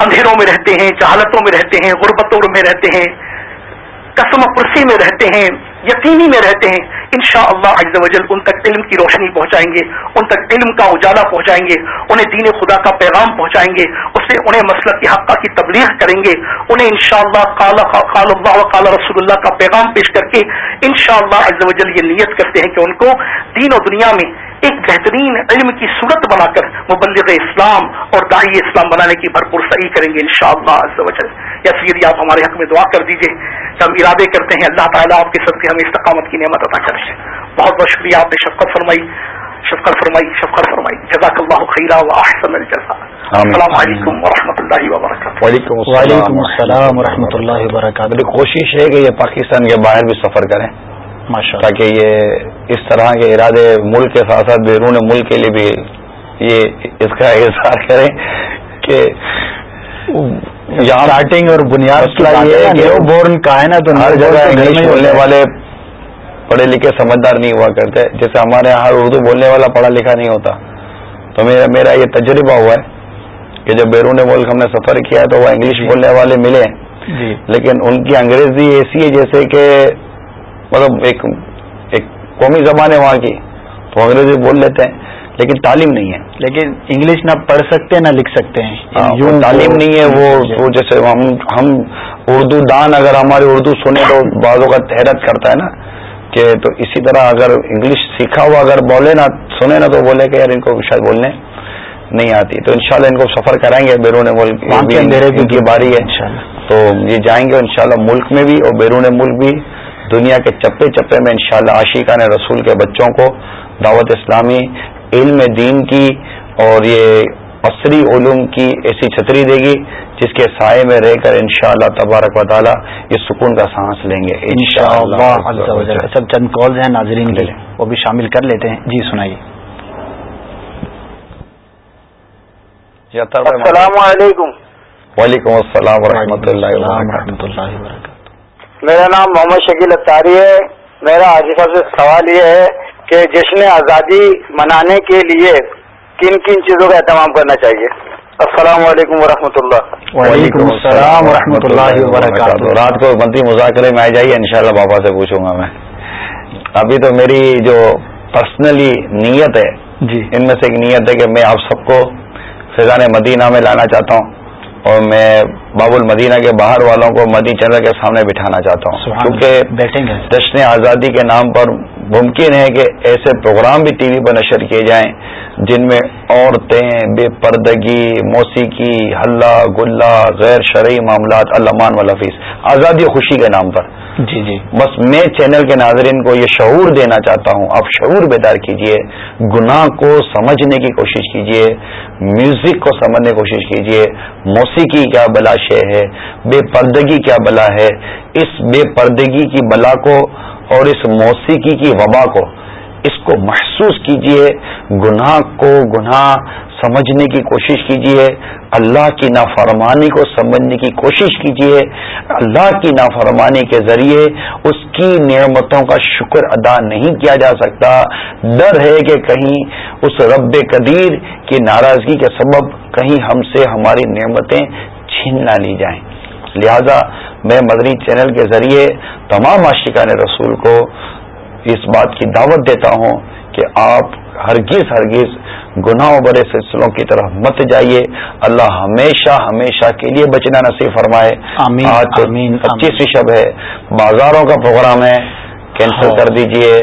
Speaker 3: اندھیروں میں رہتے ہیں، جہالتوں میں رہتے ہیں، غربتوں میں رہتے ہیں، قسم پرسی میں رہتے ہیں۔ یقینی میں رہتے ہیں ان شاء اللہ وجل ان تک علم کی روشنی پہنچائیں گے، ان تک علم کا اجالا پہنچائیں گے، انہیں دین خدا کا پیغام پہنچائیں گے، اس سے انہیں مسلط کی حقہ کی تبلیغ کریں گے، انہیں ان شاء اللہ قال اللہ قال رسول اللہ کا پیغام پیش کر کے ان شاء اللہ وجل یہ نیت کرتے ہیں کہ ان کو دین و دنیا میں ایک بہترین علم کی صورت بنا کر مبلغ اسلام اور دائی اسلام بنانے کی بھرپور صحیح کریں گے ان شاء اللہ یا پھر آپ ہمارے حق میں دعا کر دیجیے ہم ارادے کرتے ہیں اللہ تعالیٰ آپ کے سب کے ہمیں استقامت کی نعمت عطا کریں بہت بہت شکریہ آپ نے شفقت فرمائی شفقت فرمائی شفقت فرمائی۔ جزاک اللہ خیرہ و احسن الجزا السلام علیکم و رحمۃ اللہ وبرکاتہ۔
Speaker 1: وعلیکم السلام. و رحمۃ اللہ وبرکاتہ۔
Speaker 2: کوشش ہے کہ یہ پاکستان کے باہر بھی سفر کریں۔ تاکہ یہ اس طرح کے ارادے ملک کے ساتھ ساتھ بیرون ملک کے لیے بھی یہ اس کا اظہار کریں کہ
Speaker 1: اسٹارٹنگ اور بنیاد
Speaker 2: بورن کا ہے نا تو ہر جگہ انگلش بولنے والے پڑھے لکھے سمجھدار نہیں ہوا کرتے۔ جیسے ہمارے یہاں اردو بولنے والا پڑھا لکھا نہیں ہوتا۔ تو میرا میرا یہ تجربہ ہوا ہے کہ جب بیرون ملک ہم نے سفر کیا تو وہ انگلش جی۔ بولنے والے ملے۔ جی۔ لیکن ان کی انگریزی ایسی ہے جیسے کہ مطلب ایک ایک قومی زبان ہے وہاں کی تو انگریزی بول لیتے ہیں لیکن تعلیم نہیں ہے۔
Speaker 1: لیکن انگلش نہ پڑھ سکتے نہ لکھ سکتے ہیں۔
Speaker 2: ہاں، تعلیم نہیں ہے وہ جیسے ہم ہم اردو دان اگر ہماری اردو سنے تو بعضوں کا حیرت کرتا ہے نا کہ تو اسی طرح اگر انگلش سیکھا ہوا اگر بولے نا سنے نا تو بولے کہ یار ان کو شاید بولنے نہیں آتی۔ تو انشاءاللہ ان کو سفر کرائیں گے بیرون ملک کی باری ہے۔ تو یہ جائیں گے انشاءاللہ ملک میں بھی اور بیرون ملک بھی۔ دنیا کے چپے چپے میں انشاءاللہ شاء اللہ رسول کے بچوں کو دعوت اسلامی علم دین کی اور یہ عصری علوم کی ایسی چھتری دے گی جس کے سائے میں رہ کر انشاءاللہ تبارک و تعالی یہ سکون کا سانس لیں گے
Speaker 1: سب چند کالز ہیں ناظرین کے وہ بھی شامل کر لیتے ہیں۔ جی سنائیے۔
Speaker 4: السلام علیکم۔
Speaker 2: وعلیکم السلام ورحمۃ اللہ وبرکاتہ۔
Speaker 4: میرا نام محمد شکیل اتاری ہے۔ میرا حاجی صاحب سے سوال یہ ہے کہ جشن آزادی منانے کے لیے کن کن چیزوں کا اہتمام کرنا چاہیے؟ السلام علیکم ورحمۃ اللہ۔
Speaker 2: وعلیکم السلام ورحمۃ اللہ وبرکاتہ۔ رات کو بنتی مذاکرے میں آ جائیے انشاءاللہ بابا سے پوچھوں گا میں۔ ابھی تو میری جو پرسنلی نیت ہے جی۔ ان میں سے ایک نیت ہے کہ میں آپ سب کو فضان مدینہ میں لانا چاہتا ہوں اور میں باب المدینہ کے باہر والوں کو مدی چینل کے سامنے بٹھانا چاہتا ہوں۔ کیونکہ جشن آزادی کے نام پر ممکن ہے کہ ایسے پروگرام بھی ٹی وی پر نشر کیے جائیں جن میں عورتیں بے پردگی موسیقی ہلہ گلا غیر شرعی معاملات علمان و لفیظ آزادی خوشی کے نام پر۔ جی جی۔ بس میں چینل کے ناظرین کو یہ شعور دینا چاہتا ہوں آپ شعور بیدار کیجیے گناہ کو سمجھنے کی کوشش کیجیے میوزک کو سمجھنے کی کوشش کیجیے موسیقی کیا بلا شے ہے بے پردگی کیا بلا ہے اس بے پردگی کی بلا کو اور اس موسیقی کی وبا کو، اس کو محسوس کیجیے، گناہ کو گناہ سمجھنے کی کوشش کیجیے، اللہ کی نافرمانی کو سمجھنے کی کوشش کیجیے، اللہ کی نافرمانی کے ذریعے اس کی نعمتوں کا شکر ادا نہیں کیا جا سکتا۔ ڈر ہے کہ کہیں اس رب قدیر کی ناراضگی کے سبب کہیں ہم سے ہماری نعمتیں چھین نہ لی جائیں۔ لہذا میں مدنی چینل کے ذریعے تمام عاشقان رسول کو اس بات کی دعوت دیتا ہوں کہ آپ ہرگز ہرگز گناہوں برے سلسلوں کی طرف مت جائیے۔ اللہ ہمیشہ ہمیشہ کے لیے بچنا نصیب فرمائے۔ آمین آج تو پچیسویں شب ہے۔ بازاروں کا پروگرام ہے کینسل کر دیجیے۔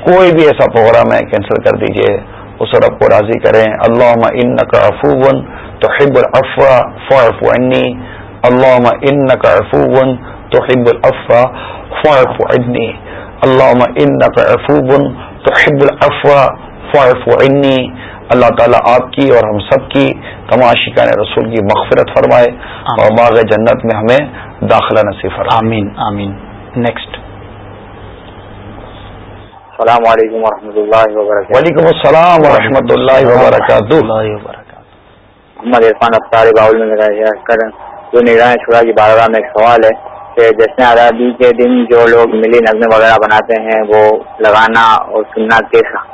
Speaker 2: کوئی بھی ایسا پروگرام ہے کینسل کر دیجیے۔ اس رب کو راضی کریں۔ اللہ ان کا افوون تو حب الفا فوف عنی۔ اللہ ان کا افوون تو حب الفا فوف عنی اللہ ان کا افوون تو حب الفا فوف عنی اللہ تعالیٰ آپ کی اور ہم سب کی تماشکان رسول کی مغفرت فرمائے اور باغ جنت میں ہمیں داخلہ نصیب فرمائے.
Speaker 1: آمین آمین. نیکسٹ
Speaker 4: السلام علیکم ورحمۃ اللہ وبرکاتہ.
Speaker 2: وعلیکم السلام ورحمۃ اللہ وبرکاتہ.
Speaker 4: محمد عرفان افطار باول میں جو نگران چھڑا کی بارگاہ میں ایک سوال ہے کہ جشن آزادی کے دن جو لوگ ملی نظمیں وغیرہ بناتے ہیں وہ لگانا اور سننا کیسا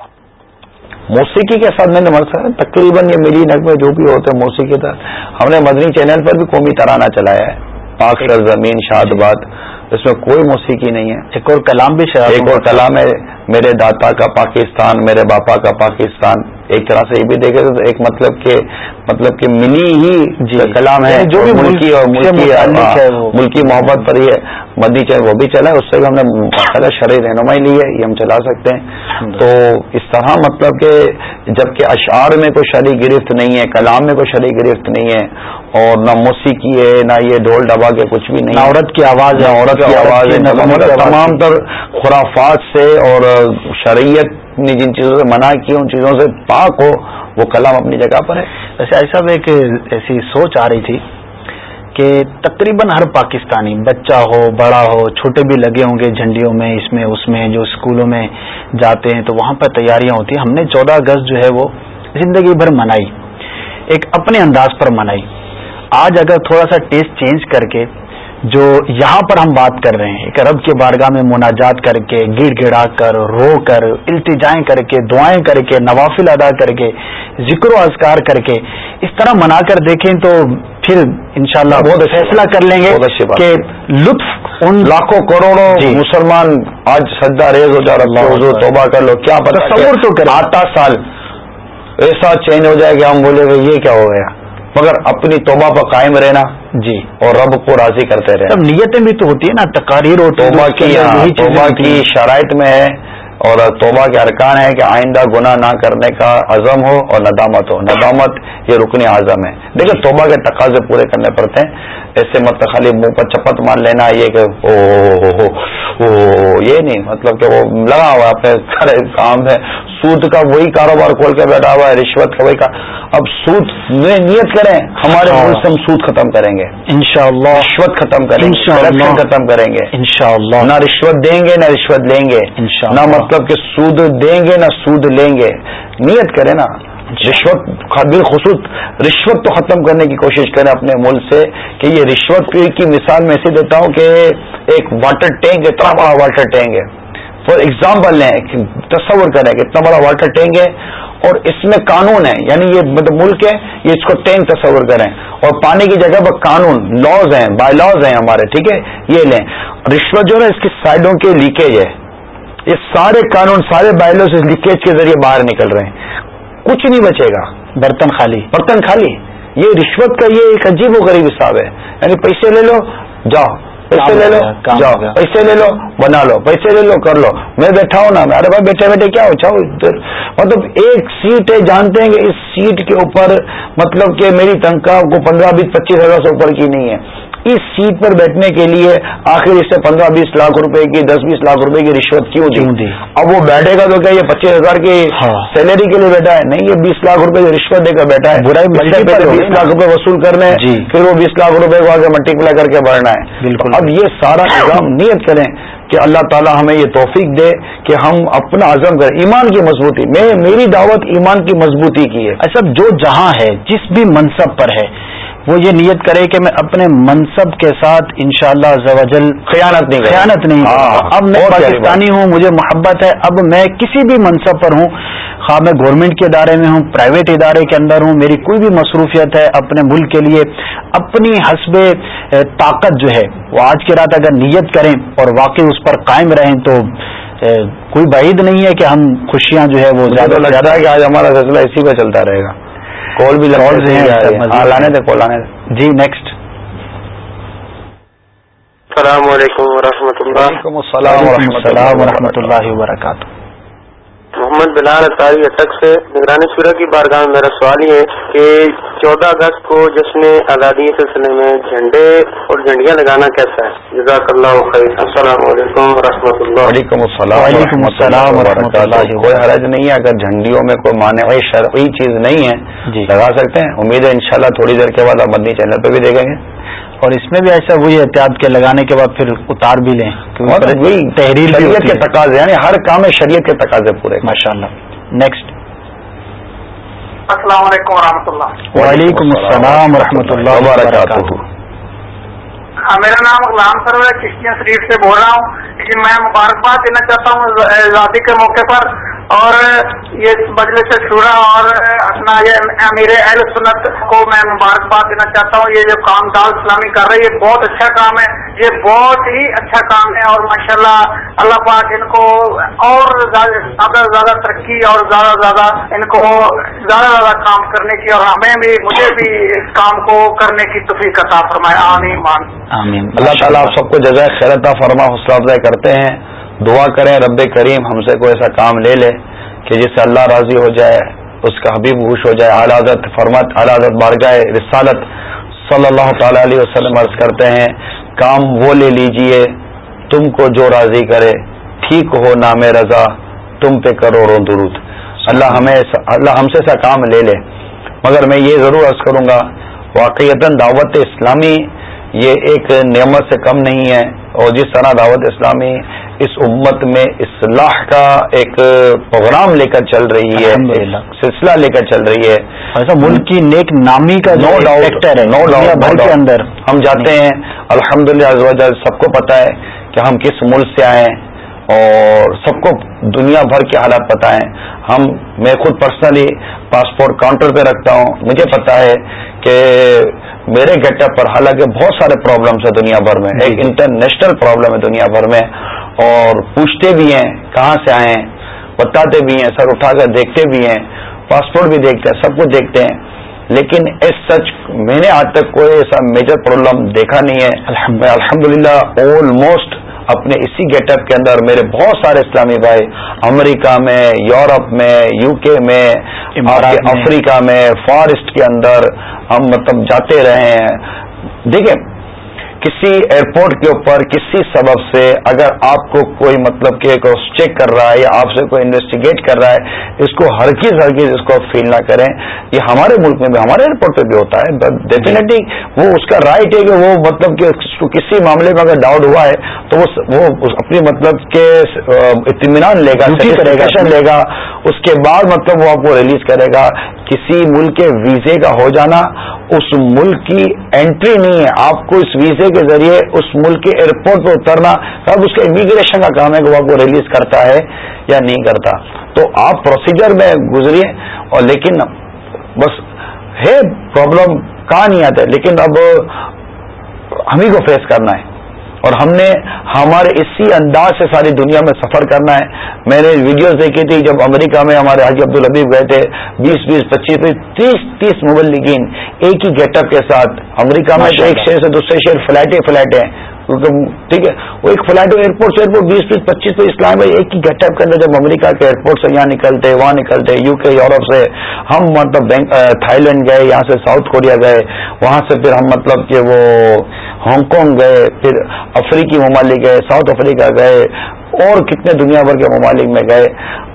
Speaker 2: موسیقی کے ساتھ میں نے مرض تقریباً یہ نگ میں جو بھی ہوتے ہیں موسیقی تھا ہم نے مدنی چینل پر بھی قومی ترانہ چلایا ہے۔ پاک سرزمین شاد باد۔ اس میں کوئی موسیقی نہیں ہے۔
Speaker 1: ایک اور کلام بھی
Speaker 2: ایک اور کلام ہے میرے داتا کا پاکستان میرے باپا کا پاکستان۔ ایک طرح سے یہ بھی دیکھے تو ایک مطلب کہ مطلب کہ ملی ہی جی۔ کلام ہے جو بھی ملکی اور ملکی ملکی محبت پر ہی ہے مدی چاہے وہ بھی چلا ہے اس سے بھی ہم نے شرح رہنمائی لی ہے یہ ہم چلا سکتے ہیں۔ تو اس طرح مطلب کہ جبکہ اشعار میں کوئی شرح گرفت نہیں ہے کلام میں کوئی شرح گرفت نہیں ہے اور نہ موسیقی ہے نہ یہ ڈھول ڈبا کے کچھ بھی نہیں
Speaker 1: عورت کی آواز
Speaker 2: ہے۔ عورت کی آواز ہے تمام تر خرافات سے اور شریعت نے جن چیزوں سے منع کی، ان چیزوں سے پاک ہو، وہ کلام اپنی جگہ پر ہے۔
Speaker 1: ویسے ایسا ایک ایسی سوچ آ رہی تھی کہ تقریباً ہر پاکستانی، بچہ ہو، بڑا ہو، چھوٹے بھی لگے ہوں گے جھنڈیوں میں، اس میں اس میں، جو اسکولوں میں جاتے ہیں، تو وہاں پر تیاریاں ہوتی ہیں۔ ہم نے چودہ اگست جو ہے وہ زندگی بھر منائی، ایک اپنے انداز پر منائی۔ آج اگر تھوڑا سا ٹیسٹ چینج کر کے جو یہاں پر ہم بات کر رہے ہیں ایک رب کے بارگاہ میں مناجات کر کے گڑ گڑا کر رو کر التجائیں کر کے دعائیں کر کے نوافل ادا کر کے ذکر و اذکار کر کے اس طرح منا کر دیکھیں تو پھر انشاءاللہ بہت فیصلہ کر لیں گے کہ لطف ان لاکھوں کروڑوں جی۔
Speaker 2: مسلمان آج سجدہ ریز ہو جا رہا توبہ کر لو کیا تصور تو کر آتا سال ایسا چینج ہو جائے کہ ہم بولے گا یہ کیا ہو گیا؟ مگر اپنی توبہ پر قائم رہنا
Speaker 1: جی۔
Speaker 2: اور رب کو راضی کرتے رہے
Speaker 1: نیتیں بھی تو ہوتی ہیں نا تقاریر
Speaker 2: توبہ کی توبہ کی شرائط میں ہے اور توبہ کے ارکان ہے کہ آئندہ گناہ نہ کرنے کا عزم ہو اور ندامت ہو۔ ندامت یہ رکن اعظم ہے۔ دیکھیں توبہ کے تقاضے پورے کرنے پڑتے ہیں۔ ایسے مت خالی منہ پر چپت مان لینا یہ کہ او یہ نہیں مطلب کہ وہ لگا ہوا اپنے کام ہے سود کا وہی کاروبار کھول کے بیٹھا ہوا ہے رشوت کا وہی کا۔ اب سود میں نیت کریں ہمارے ملک سے ہم سود ختم کریں گے۔
Speaker 1: انشاءاللہ۔
Speaker 2: رشوت ختم کریں گے ختم کریں گے۔
Speaker 1: انشاءاللہ۔
Speaker 2: نہ رشوت دیں گے نہ رشوت لیں گے۔ نہ مطلب کہ سود دیں گے نہ سود لیں گے۔ نیت کریں نا۔ رشوت بالخصوص رشوت تو ختم کرنے کی کوشش کریں اپنے ملک سے کہ یہ رشوت کی مثال میں ایسے دیتا ہوں کہ ایک واٹر ٹینک، اتنا بڑا واٹر ٹینک ہے۔ فار ایگزامپل لیں تصور کریں کہ اتنا بڑا واٹر ٹینک ہے اور اس میں قانون ہے یعنی یہ مطلب ملک ہے، یہ اس کو ٹینک تصور کریں۔ اور پانی کی جگہ پر قانون لاز ہیں بائی لاز ہیں ہمارے، ٹھیک ہے؟ یہ لیں۔ رشوت جو ہے اس کی سائڈوں کے لیکیج ہے۔ یہ سارے قانون، سارے بائی لاس لیکیج کے ذریعے باہر نکل رہے ہیں۔ کچھ نہیں بچے گا۔
Speaker 1: برتن خالی۔
Speaker 2: برتن خالی۔ یہ رشوت کا یہ ایک عجیب و غریب حساب ہے۔ یعنی پیسے لے لو جاؤ۔ پیسے لے لو جاؤ۔ پیسے لے لو بنا لو۔ پیسے لے لو کر لو۔ میں بیٹھا ہوں نا ارے بھائی بیٹھے بیٹھے کیا ہو؟ چاہو ادھر۔ مطلب ایک سیٹ ہے جانتے ہیں کہ اس سیٹ کے اوپر مطلب کہ میری تنخواہ کو پندرہ بیس پچیس ہزار سے اوپر کی نہیں ہے۔ اس سیٹ پر بیٹھنے کے لیے آخر اس سے پندرہ بیس لاکھ روپے کی دس بیس لاکھ روپے کی رشوت کیوں دی؟ اب وہ بیٹھے گا تو کیا یہ پچیس ہزار کی ہاں۔ سیلری کے لیے بیٹھا ہے؟ نہیں یہ بیس لاکھ روپے کی رشوت دے کر بیٹھا ہے۔ برائی بیس لاکھ روپے وصول کرنے جی۔ پھر وہ بیس لاکھ روپے کو آگے ملٹی پلائی کر کے بڑھنا ہے۔ بالکل۔ اب یہ سارا نظام نیت کریں کہ اللہ تعالیٰ ہمیں یہ توفیق دے کہ ہم اپنا عزم کریں۔ ایمان کی مضبوطی۔ میں میری دعوت ایمان کی مضبوطی کی ہے۔
Speaker 1: ایسا جو جہاں ہے جس بھی منصب پر ہے وہ یہ نیت کرے کہ میں اپنے منصب کے ساتھ انشاءاللہ شاء اللہ
Speaker 2: خیانت نہیں
Speaker 1: خیانت نہیں ہاں، اب میں پاکستانی ہوں مجھے محبت ہے اب میں کسی بھی منصب پر ہوں خواہ میں گورنمنٹ کے ادارے میں ہوں پرائیویٹ ادارے کے اندر ہوں میری کوئی بھی مصروفیت ہے اپنے ملک کے لیے اپنی حسب طاقت جو ہے وہ آج کی رات اگر نیت کریں اور واقعی اس پر قائم رہیں تو کوئی بعید نہیں ہے کہ ہم خوشیاں جو ہے وہ
Speaker 2: زیادہ زیادہ ہے کہ آج ہمارا فیصلہ اسی پہ چلتا رہے گا۔ کال بھی
Speaker 1: ہاں، لانے
Speaker 2: تھے کال لانے
Speaker 1: جی نیکسٹ
Speaker 5: السلام علیکم و رحمۃ اللہ۔
Speaker 1: وعلیکم السلام و رحمۃ اللہ وبرکاتہ۔
Speaker 5: محمد بلال اطاری اٹک سے نگرانی شورا کی بارگاہ میں میرا سوال یہ ہے کہ چودہ اگست کو جشن آزادی سلسلے میں جھنڈے اور جھنڈیاں لگانا کیسا ہے؟ جزاک اللہ خیر۔ السلام علیکم و رحمۃ اللہ۔
Speaker 2: وعلیکم السلام وعلیکم السلام و رحمۃ اللہ کوئی حرج نہیں ہے اگر جھنڈیوں میں کوئی مانے شرعی چیز نہیں ہے جی۔ لگا سکتے ہیں۔ امید ہے انشاءاللہ تھوڑی دیر کے بعد آپ مدنی چینل پہ بھی دیکھیں گے۔
Speaker 1: اور اس میں بھی ایسا وہی احتیاط کے لگانے کے بعد پھر اتار بھی لیں
Speaker 2: وہی تحریر شریعت کے تقاضے یعنی ہر کام میں شریعت کے تقاضے پورے۔
Speaker 1: ماشاء اللہ نیکسٹ
Speaker 3: السلام علیکم و رحمۃ اللہ۔
Speaker 1: وعلیکم السلام و رحمۃ اللہ وبرکاتہ۔
Speaker 3: ہاں، میرا نام غلام سرو ہے کشتیاں شریف سے بول رہا ہوں لیکن میں مبارکباد دینا چاہتا ہوں آزادی کے موقع پر اور یہ مجلس شورا اور اپنا یہ امیر اہل سنت کو میں مبارکباد دینا چاہتا ہوں۔ یہ جو کام دال اسلامی کر رہی ہے یہ بہت اچھا کام ہے۔ یہ بہت ہی اچھا کام ہے اور ماشاءاللہ اللہ پاک ان کو اور زیادہ زیادہ ترقی اور زیادہ زیادہ ان کو زیادہ زیادہ کام کرنے کی اور ہمیں بھی مجھے بھی اس کام کو کرنے کی توفیق عطا فرمائے۔ آمین۔ مان
Speaker 2: آمین۔ اللہ تعالیٰ آپ سب کو جزائے خیر عطا فرما حوصلہ افزائی کرتے ہیں۔ دعا کریں، رب کریم ہم سے کوئی ایسا کام لے لے کہ جس سے اللہ راضی ہو جائے، اس کا حبیب خوش ہو جائے۔ اعلیٰ فرمت اعلیٰ بارگاہ رسالت صلی اللہ تعالی علیہ وسلم عرض کرتے ہیں، کام وہ لے لیجیے، تم کو جو راضی کرے، ٹھیک ہو نام رضا، تم پہ کرو رو درود۔ اللہ ہمیں اللہ ہم سے ایسا کام لے لے۔ مگر میں یہ ضرور عرض کروں گا واقعیت دعوت اسلامی یہ ایک نعمت سے کم نہیں ہے، اور جس طرح دعوت اسلامی اس امت میں اصلاح کا ایک پروگرام لے کر چل رہی ہے سلسلہ لے کر چل رہی ہے۔
Speaker 1: ایسا ملک کی نیک نامی کا
Speaker 2: نو ڈاؤٹ نو ڈاؤٹ
Speaker 1: کے اندر۔
Speaker 2: ہم جاتے ہیں الحمد للہ سب کو پتا ہے کہ ہم کس ملک سے آئے ہیں اور سب کو دنیا بھر کے حالات پتہ ہیں۔ ہم میں خود پرسنلی پاسپورٹ کاؤنٹر پہ رکھتا ہوں۔ مجھے پتا ہے کہ میرے گیٹ اپ پر حالانکہ بہت سارے پرابلمس ہیں دنیا بھر میں۔ ایک انٹرنیشنل پرابلم ہے دنیا بھر میں۔ اور پوچھتے بھی ہیں کہاں سے آئے ہیں؟ بتاتے بھی ہیں سر اٹھا کر دیکھتے بھی ہیں پاسپورٹ بھی دیکھتے ہیں سب کچھ دیکھتے ہیں۔ لیکن ایس سچ میں نے آج تک کوئی ایسا میجر پرابلم دیکھا نہیں ہے۔ میں الحمد للہ آلموسٹ اپنے اسی گیٹ اپ کے اندر میرے بہت سارے اسلامی بھائی امریکہ میں یورپ میں یو کے میں۔ افریقہ میں فارسٹ کے اندر ہم مطلب جاتے رہے ہیں۔ دیکھیں کسی ایئرپورٹ کے اوپر کسی سبب سے اگر آپ کو کوئی مطلب کہ چیک کر رہا ہے یا آپ سے کوئی انویسٹیگیٹ کر رہا ہے اس کو ہر چیز ہر چیز اس کو فیل نہ کریں۔ یہ ہمارے ملک میں بھی ہمارے ایئرپورٹ پہ بھی ہوتا ہے ڈیفینیٹلی وہ اس کا رائٹ ہے کہ وہ مطلب کہ کسی معاملے میں اگر ڈاؤٹ ہوا ہے تو وہ اپنی مطلب کہ اطمینان لے گا لے گا۔ اس کے بعد مطلب وہ آپ کو ریلیز کرے گا۔ کسی ملک کے ویزے کا ہو جانا اس ملک کی انٹری نہیں ہے۔ آپ کو اس ویزے کے ذریعے اس ملک کے ایئرپورٹ پہ اترنا، اب اس کا امیگریشن کا کام ہے کہ وہ آپ کو ریلیز کرتا ہے یا نہیں کرتا۔ تو آپ پروسیجر میں گزریے، اور لیکن بس ہے پرابلم کہاں نہیں آتا لیکن اب ہم ہی کو فیس کرنا ہے۔ اور ہم نے ہمارے اسی انداز سے ساری دنیا میں سفر کرنا ہے۔ میں نے ویڈیوز دیکھی تھی جب امریکہ میں ہمارے حاجی عبد الحبیب گئے تھے بیس بیس پچیس تیس تیس مبلگین ایک ہی گیٹ اپ کے ساتھ۔ امریکہ میں ایک شہر سے دوسرے شہر فلیٹیں فلیٹیں ٹھیک ہے۔ وہ ایک فلائٹ ایئرپورٹ سے ایئرپورٹ بیس بیس، پچیس پہ اسلام بھائی ایک ہی گیٹ اپ کے اندر جب امریکہ کے ایئرپورٹ سے یہاں نکلتے، وہاں نکلتے یو کے یورپ سے۔ ہم مطلب تھائی لینڈ گئے، یہاں سے ساؤتھ کوریا گئے، وہاں سے پھر ہم مطلب کہ وہ ہانگ کانگ گئے، پھر افریقی ممالک گئے، ساؤتھ افریقہ گئے، اور کتنے دنیا بھر کے ممالک میں گئے۔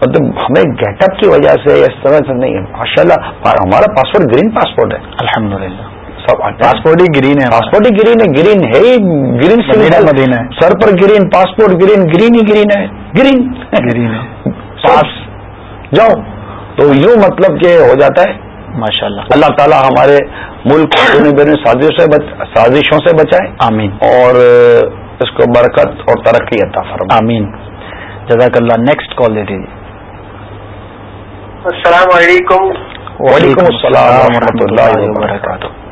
Speaker 2: مطلب ہمیں گیٹ اپ کی وجہ سے اس طرح سے نہیں ہے ماشاء اللہ ہمارا پاسپورٹ گرین پاسپورٹ ہے۔
Speaker 1: الحمد
Speaker 2: پاسپورٹ ہی گرین ہے۔ پاسپورٹ ہی گرین ہے گرین ہے ہی گرین
Speaker 1: مدینہ
Speaker 2: سر پر گرین پاسپورٹ گرین گرین ہی گرین ہے۔ گرین۔
Speaker 1: گرین ہے۔
Speaker 2: پاس جاؤ۔ تو یوں مطلب کہ ہو جاتا ہے۔
Speaker 1: ماشاء اللہ
Speaker 2: اللہ تعالیٰ ہمارے ملک سازشوں سے بچائے۔
Speaker 1: آمین۔
Speaker 2: اور اس کو برکت اور ترقی عطا فرما
Speaker 1: آمین۔ جزاک اللہ۔ نیکسٹ کال دے دیجیے
Speaker 3: السلام علیکم۔
Speaker 2: وعلیکم السلام و اللہ وبرکاتہ۔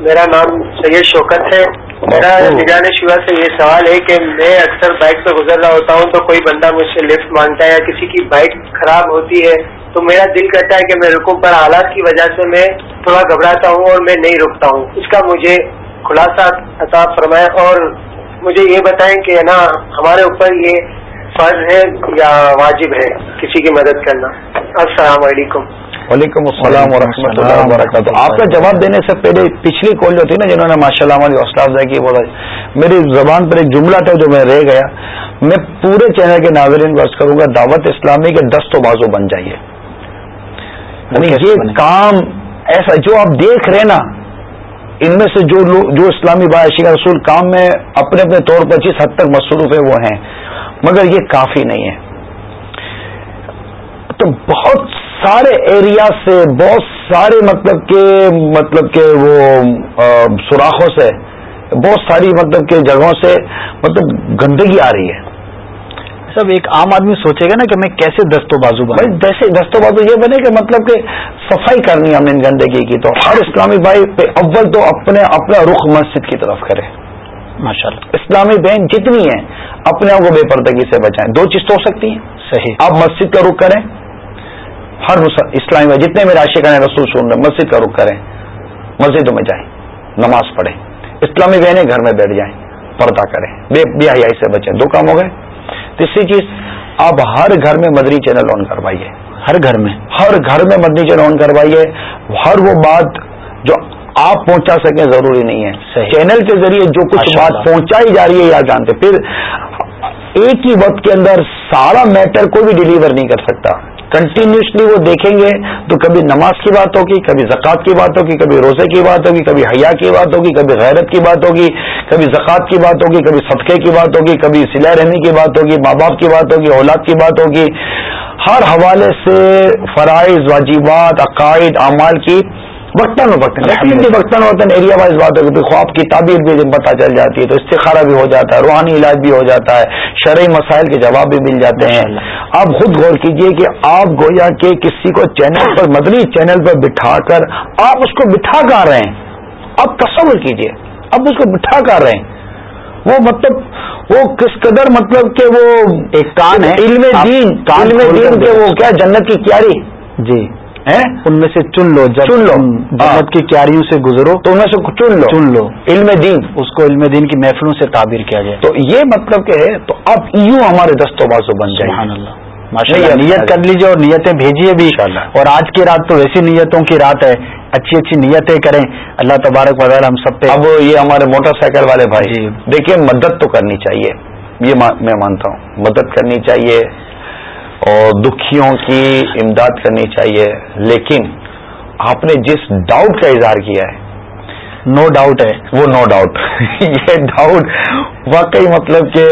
Speaker 5: میرا نام سید شوکت ہے۔ میرا نگران شیوا سے یہ سوال ہے کہ میں اکثر بائک پہ گزر رہا ہوتا ہوں تو کوئی بندہ مجھ سے لفٹ مانگتا ہے یا کسی کی بائک خراب ہوتی ہے تو میرا دل کرتا ہے کہ میں رکوں پر حالات کی وجہ سے میں تھوڑا گھبراتا ہوں اور میں نہیں رکتا ہوں۔ اس کا مجھے خلاصہ عطا فرمائے اور مجھے یہ بتائیں کہ نا ہمارے اوپر یہ فرض ہے یا واجب ہے کسی کی مدد کرنا۔ السلام علیکم۔
Speaker 2: وعلیکم السلام ورحمۃ اللہ وبرکاتہ۔ آپ کا جواب دینے سے پہلے پچھلی کال جو تھی نا جنہوں نے ماشاء اللہ ہماری حوصلہ افزائی کی بولا میری زبان پر ایک جملہ تھا جو میں رہ گیا۔ میں پورے چینل کے ناظرین کو کروں گا دعوت اسلامی کے دست و بازو بن جائیے۔ یعنی یہ کام ایسا جو آپ دیکھ رہے نا ان میں سے جو جو اسلامی باشی کا رسول کام میں اپنے اپنے طور پر جس حد تک مصروف ہے وہ ہیں۔ مگر یہ کافی نہیں ہے۔ تو بہت سارے ایریا سے بہت سارے مطلب کہ مطلب کہ وہ سوراخوں سے بہت ساری مطلب کہ جگہوں سے مطلب گندگی آ رہی ہے۔
Speaker 1: سب ایک عام آدمی سوچے گا نا کہ میں کیسے دستوں بازو
Speaker 2: بھائی جیسے دستوں بازو یہ بنے کہ مطلب کہ صفائی کرنی ہم نے گندگی کی تو ہر اسلامی بھائی پہ اول تو اپنے اپنا رخ مسجد کی طرف کرے۔
Speaker 1: ماشاء اللہ
Speaker 2: اسلامی بہن جتنی ہیں اپنے آپ کو بے پردگی سے بچائیں۔ دو چیز تو ہو سکتی ہیں۔
Speaker 1: صحیح۔
Speaker 2: آپ مسجد کا رخ کریں۔ ہر اسلامی بھائی جتنے میرے عاشق ہیں رسول سن رہے مسجد کا رخ کریں مسجدوں میں جائیں نماز پڑھیں اسلامی بہنیں گھر میں بیٹھ جائیں پردہ کریں بے بے حیائی سے بچیں دو کام ہو گئے۔ تیسری چیز آپ ہر گھر میں مدنی چینل آن کروائیے۔
Speaker 1: ہر گھر میں؟
Speaker 2: ہر گھر میں مدنی چینل آن کروائیے۔ ہر وہ بات جو آپ پہنچا سکیں ضروری نہیں ہے۔ چینل کے ذریعے جو کچھ بات۔ پہنچائی جا رہی ہے یا جانتے پھر ایک ہی وقت کے اندر سارا میٹر کوئی بھی ڈیلیور نہیں کر سکتا۔ کنٹینیوسلی وہ دیکھیں گے تو کبھی نماز کی بات ہوگی کبھی زکوٰۃ کی بات ہوگی کبھی روزے کی بات ہوگی کبھی حیا کی بات ہوگی کبھی غیرت کی بات ہوگی کبھی زکوٰۃ کی بات ہوگی کبھی صدقے کی بات ہوگی کبھی سلا رحمی کی بات ہوگی ماں باپ کی بات ہوگی اولاد کی بات ہوگی ہر حوالے سے فرائض واجبات عقائد اعمال کی وقتاً وقتاً وقتاً وقتاً ایریا وائز بات ہوگی پھر خواب کی تعبیر بھی پتہ چل جاتی ہے تو استخارہ بھی ہو جاتا ہے روحانی علاج بھی ہو جاتا ہے شرعی مسائل کے جواب بھی مل جاتے ہیں آپ خود غور کیجیے کہ آپ گویا کہ کسی کو چینل پر مدنی چینل پر بٹھا کر آپ اس کو بٹھا کر رہے ہیں۔ آپ تصور کیجیے اب اس کو بٹھا کر رہے ہیں۔ وہ مطلب وہ کس قدر مطلب کہ وہ
Speaker 1: ایک کان ہے۔
Speaker 2: علم
Speaker 1: آپ
Speaker 2: دین
Speaker 1: کان
Speaker 2: علم دین کے۔ وہ کیا جنت کی کیاری؟
Speaker 1: جی۔ ان میں سے چن لو جب
Speaker 2: چن لو۔ ہاں۔
Speaker 1: جنت کی کیاریوں سے گزرو
Speaker 2: تو ان میں سے چن لو۔
Speaker 1: چن لو۔
Speaker 2: علم دین۔
Speaker 1: اس کو علم دین کی محفلوں سے تعبیر کیا جائے۔
Speaker 2: تو یہ مطلب کہ ہے تو اب یوں ہمارے دستوں بازو بن
Speaker 1: سبحان اللہ۔ ماشاء
Speaker 2: نہیں،
Speaker 1: اللہ نیت کر لیجیے اور نیتیں بھیجیے بھی۔ اور آج کی رات تو ویسی نیتوں کی رات ہے۔ اچھی اچھی نیتیں کریں۔ اللہ تبارک وغیرہ ہم سب پہ۔
Speaker 2: اب یہ ہمارے موٹر سائیکل والے بھائی
Speaker 1: جی۔
Speaker 2: دیکھیے مدد تو کرنی چاہیے۔ یہ میں مانتا ہوں مدد کرنی چاہیے۔ اور دکھیوں کی امداد کرنی چاہیے۔ لیکن آپ نے جس ڈاؤٹ کا اظہار کیا ہے
Speaker 1: نو ڈاؤٹ ہے۔
Speaker 2: وہ نو ڈاؤٹ یہ ڈاؤٹ واقعی مطلب کہ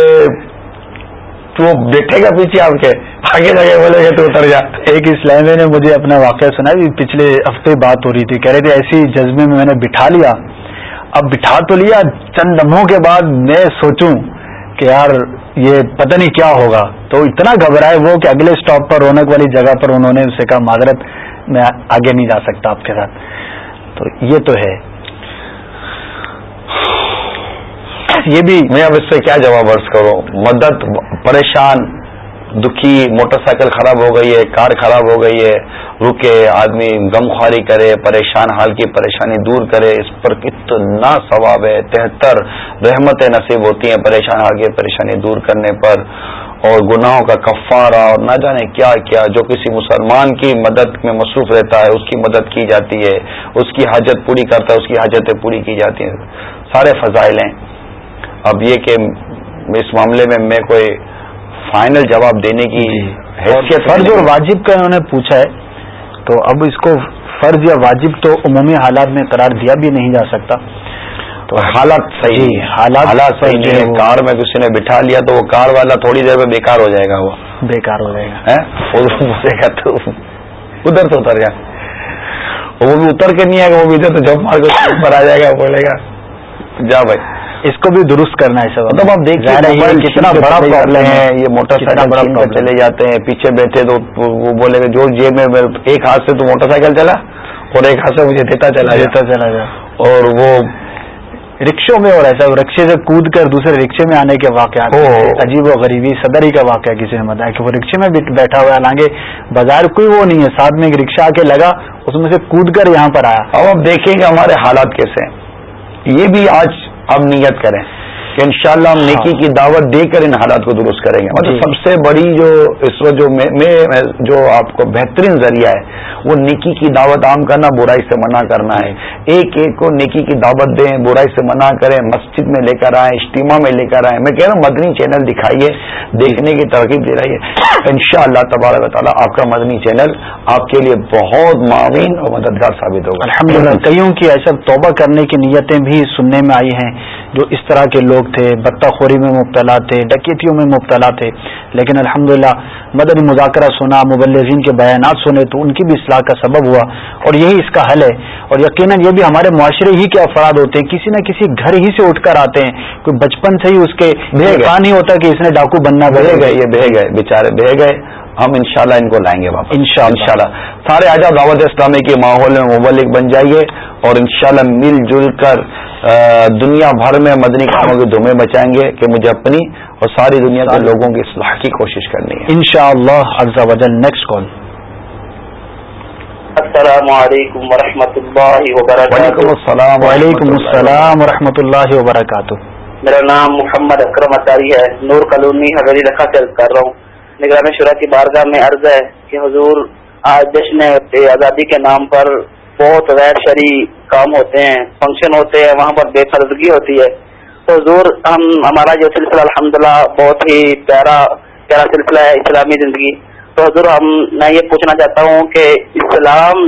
Speaker 2: تو بیٹھے گا پیچھے آپ کے۔ آگے جا کے بولے گا تو اتر جا۔
Speaker 1: ایک اسلامی نے مجھے اپنا واقعہ سنا پچھلے ہفتے بات ہو رہی تھی۔ کہہ رہے تھے ایسی جذبے میں میں نے بٹھا لیا۔ اب بٹھا تو لیا چند لمحوں کے بعد میں سوچوں کہ یار یہ پتہ نہیں کیا ہوگا۔ تو اتنا گھبرائے وہ کہ اگلے اسٹاپ پر، رونق والی جگہ پر انہوں نے اسے کہا، معذرت، میں آگے نہیں جا سکتا آپ کے ساتھ۔ تو یہ تو ہے۔ یہ بھی
Speaker 2: میں اب اس سے کیا جواب عرض کروں؟ مدد، پریشان دکھی موٹر سائیکل خراب ہو گئی ہے، کار خراب ہو گئی ہے، رکے، آدمی غم خواری کرے، پریشان، حال کی پریشانی دور کرے، اس پر کتنا ثواب ہے؟ تہتر رحمتیں نصیب ہوتی ہیں پریشان، حال کی پریشانی دور کرنے پر۔ اور گناہوں کا کفارہ، اور نہ جانے کیا کیا، جو کسی مسلمان کی مدد میں مصروف رہتا ہے، اس کی مدد کی جاتی ہے، اس کی حاجت پوری کرتا ہے، اس کی حاجتیں پوری کی جاتی ہیں۔ سارے فضائل ہیں۔ اب یہ کہ اس معاملے میں میں کوئی فائنل جواب دینے کی حیثیت
Speaker 1: فرض اور واجب کا انہوں نے پوچھا ہے تو اب اس کو فرض یا واجب تو عمومی حالات میں قرار دیا بھی نہیں جا سکتا۔
Speaker 2: تو حالات صحیح
Speaker 1: جی،۔ حالات
Speaker 2: حالات صحیح کار میں کسی نے بٹھا لیا تو وہ کار والا تھوڑی دیر میں بیکار ہو جائے گا وہ۔
Speaker 1: بیکار ہو جائے گا۔
Speaker 2: تو ادھر سے اتر جا۔ وہ بھی اتر کے نہیں آئے گا وہ بھی ادھر تو جب مار کے اوپر آ جائے گا بولے گا جا بھائی۔
Speaker 1: اس کو بھی درست کرنا ہے سب
Speaker 2: مطلب آپ دیکھیے
Speaker 1: کتنا بڑا پرابلم ہے
Speaker 2: یہ موٹر سائیکل
Speaker 1: problem
Speaker 2: چلے جاتے ہیں پیچھے بیٹھے تو وہ بولے گا جو جیب میں ایک ہاتھ سے تو موٹر سائیکل چلا اور ایک ہاتھ سے مجھے دیتا چلا
Speaker 1: دیتا چلا جائے
Speaker 2: اور وہ
Speaker 1: رکشوں میں اور ایسا رکشے سے کود کر دوسرے رکشے میں آنے کے واقعات۔ عجیب و غریبی صدر ہی کا واقعہ کسی نے بتایا کہ وہ رکشے میں بیٹھ- بیٹھا ہوا ہے۔ حالانکہ بازار کوئی وہ نہیں ہے۔ ساتھ میں ایک رکشہ آ کے لگا اس میں سے کود کر یہاں پر آیا۔
Speaker 2: اب اب دیکھیں گے ہمارے حالات کیسے ہیں۔ یہ بھی آج ہم نیت کریں۔ کہ انشاءاللہ ہم نیکی کی دعوت دے کر ان حالات کو درست کریں گے۔ مطلب
Speaker 1: جی۔
Speaker 2: سب سے بڑی جو اس وقت جو میں جو آپ کو بہترین ذریعہ ہے وہ نیکی کی دعوت عام کرنا برائی سے منع کرنا ہے۔ ایک ایک کو نیکی کی دعوت دیں برائی سے منع کریں مسجد میں لے کر آئیں اجتماع میں لے کر آئیں۔ میں کہہ رہا ہوں مدنی چینل دکھائیے دیکھنے کی ترغیب دے رہی ہے ان شاء اللہ تبارک تعالیٰ آپ کا مدنی چینل آپ کے لیے بہت معاون اور مددگار ثابت ہوگا۔
Speaker 1: الحمد للہ کئیوں کی ایسا توبہ کرنے کی نیتیں بھی سننے میں آئی ہیں جو اس طرح کے لوگ لوگ تھے بتہ خوری میں مبتلا تھے ڈکیتیوں میں مبتلا تھے۔ لیکن الحمدللہ مدنی مذاکرہ سنا مبلزین کے بیانات سنے تو ان کی بھی اصلاح کا سبب ہوا۔ اور یہی اس کا حل ہے۔ اور یقیناً یہ بھی ہمارے معاشرے ہی کے افراد ہوتے ہیں کسی نہ کسی گھر ہی سے اٹھ کر آتے ہیں۔ کوئی بچپن سے ہی اس کے نہیں ہوتا کہ اس نے ڈاکو بننا۔
Speaker 2: بہ گئے یہ بہ گئے بےچارے بہ گئے۔ ہم انشاءاللہ ان کو لائیں گے واپس۔ انشاءاللہ۔ سارے آجا دعوت اسلامی کے ماحول میں مبلک بن جائیے اور انشاءاللہ مل جل کر دنیا بھر میں مدنی کاموں کی دھومیں بچائیں گے کہ مجھے اپنی اور ساری دنیا کے لوگوں کی اصلاح کی کوشش کرنی ہے۔
Speaker 1: ان شاء اللہ نیکسٹ کال
Speaker 6: السلام علیکم ورحمۃ اللہ وبرکاتہ۔
Speaker 1: وعلیکم السلام وعلیکم السلام و اللہ وبرکاتہ۔
Speaker 6: میرا نام محمد اکرم اطاری ہے نور کالونی حویلی رکھا سے کر رہا ہوں۔ نگران شرح کی بارگاہ میں عرض ہے کہ حضور آج جشن آزادی کے نام پر بہت غیر شرعی کام ہوتے ہیں فنکشن ہوتے ہیں، وہاں پر بے فرضگی ہوتی ہے۔ تو حضور ہم، ہمارا جو سلسلہ، الحمدللہ، بہت ہی پیارا پیارا سلسلہ ہے اسلامی زندگی۔ تو حضور ہم، میں یہ پوچھنا چاہتا ہوں کہ اسلام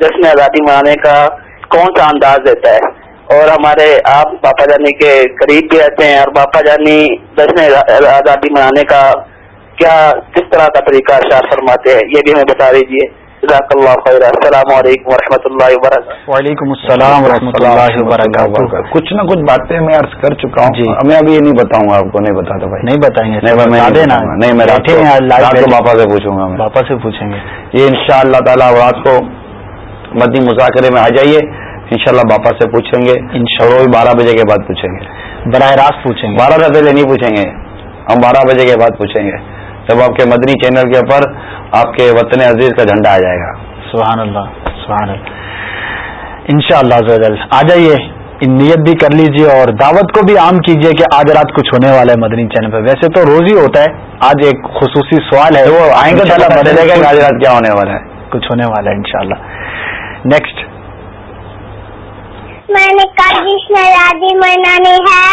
Speaker 6: جشن آزادی منانے کا کون سا انداز دیتا ہے؟ اور ہمارے آپ، باپا جانی کے قریب بھی رہتے ہیں اور باپا جانی جشن آزادی منانے کا کیا کس طرح کا طریقہ اشار فرماتے ہیں؟ یہ بھی ہمیں بتا دیجیے جزاک اللہ خیر۔ السلام علیکم و رحمۃ اللہ وبرکاتہ۔
Speaker 1: وعلیکم السلام و اللہ وبرکاتہ۔
Speaker 2: کچھ نہ کچھ باتیں میں عرض کر چکا ہوں۔ جی۔ میں ابھی یہ نہیں بتاؤں گا آپ کو نہیں بتا بھائی۔
Speaker 1: نہیں بتائیں گے
Speaker 2: نہیں میں باپا سے پوچھوں گا
Speaker 1: باپا سے پوچھیں گے۔
Speaker 2: یہ ان شاء اللہ تعالیٰ رات کو مدی مذاکرے میں آ جائیے۔ ان شاء اللہ باپا سے پوچھیں گے۔ ان شاء اللہ بارہ بجے کے بعد پوچھیں گے۔
Speaker 1: براہ راست پوچھیں گے۔
Speaker 2: بارہ بجے نہیں پوچھیں گے۔ ہم بارہ بجے کے بعد پوچھیں گے۔ جب آپ کے مدنی چینل کے اوپر آپ کے وطن عزیز کا جھنڈا آ جائے گا۔
Speaker 1: سبحان اللہ سبحان اللہ۔ ان شاء اللہ آ جائیے نیت بھی کر لیجیے اور دعوت کو بھی عام کیجیے کہ آج رات کچھ ہونے والا ہے مدنی چینل پہ۔ ویسے تو روز ہی ہوتا ہے آج ایک خصوصی سوال ہے۔
Speaker 2: وہ آئیں گے بدلے گا آج رات کیا ہونے والا ہے۔
Speaker 1: کچھ ہونے والا ہے انشاءاللہ۔ نیکسٹ
Speaker 7: میں نے کل جشن منانی ہے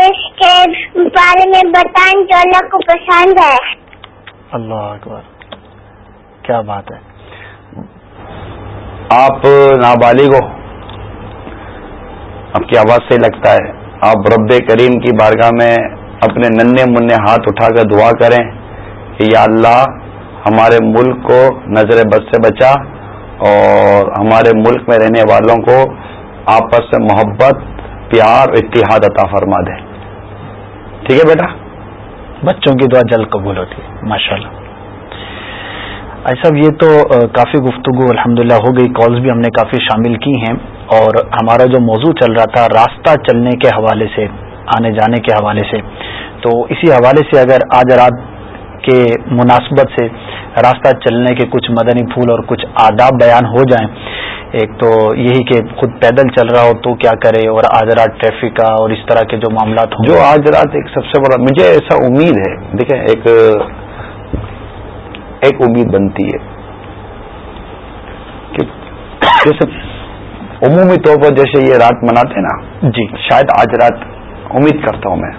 Speaker 7: اس کے بارے میں بتائیں جو اللہ کو پسند ہے۔
Speaker 1: اللہ اکبر۔ کیا بات ہے؟
Speaker 2: آپ نابالغ ہو۔ آپ کی آواز سے لگتا ہے۔ آپ رب کریم کی بارگاہ میں اپنے ننے منع ہاتھ اٹھا کر دعا کریں کہ یا اللہ ہمارے ملک کو نظر بد سے بچا اور ہمارے ملک میں رہنے والوں کو آپس سے محبت، پیار، اتحاد عطا فرما دے۔ ٹھیک ہے بیٹا؟
Speaker 1: بچوں کی دعا جلد قبول ہوتی ہے ماشاء اللہ ایسا یہ تو کافی گفتگو الحمدللہ ہو گئی کالز بھی ہم نے کافی شامل کی ہیں۔ اور ہمارا جو موضوع چل رہا تھا، راستہ چلنے کے حوالے سے، آنے جانے کے حوالے سے، تو اسی حوالے سے اگر آج رات کے مناسبت سے راستہ چلنے کے کچھ مدنی پھول اور کچھ آداب بیان ہو جائیں ایک تو یہی کہ خود پیدل چل رہا ہو تو کیا کرے اور آج رات ٹریفک کا اور اس طرح کے جو معاملات ہوں
Speaker 2: جو آج رات ایک سب سے بڑا مجھے ایسا امید ہے دیکھیں ایک ایک امید بنتی ہے کہ جیسے عمومی طور پر جیسے یہ رات مناتے نا
Speaker 1: جی۔
Speaker 2: شاید آج رات امید کرتا ہوں میں۔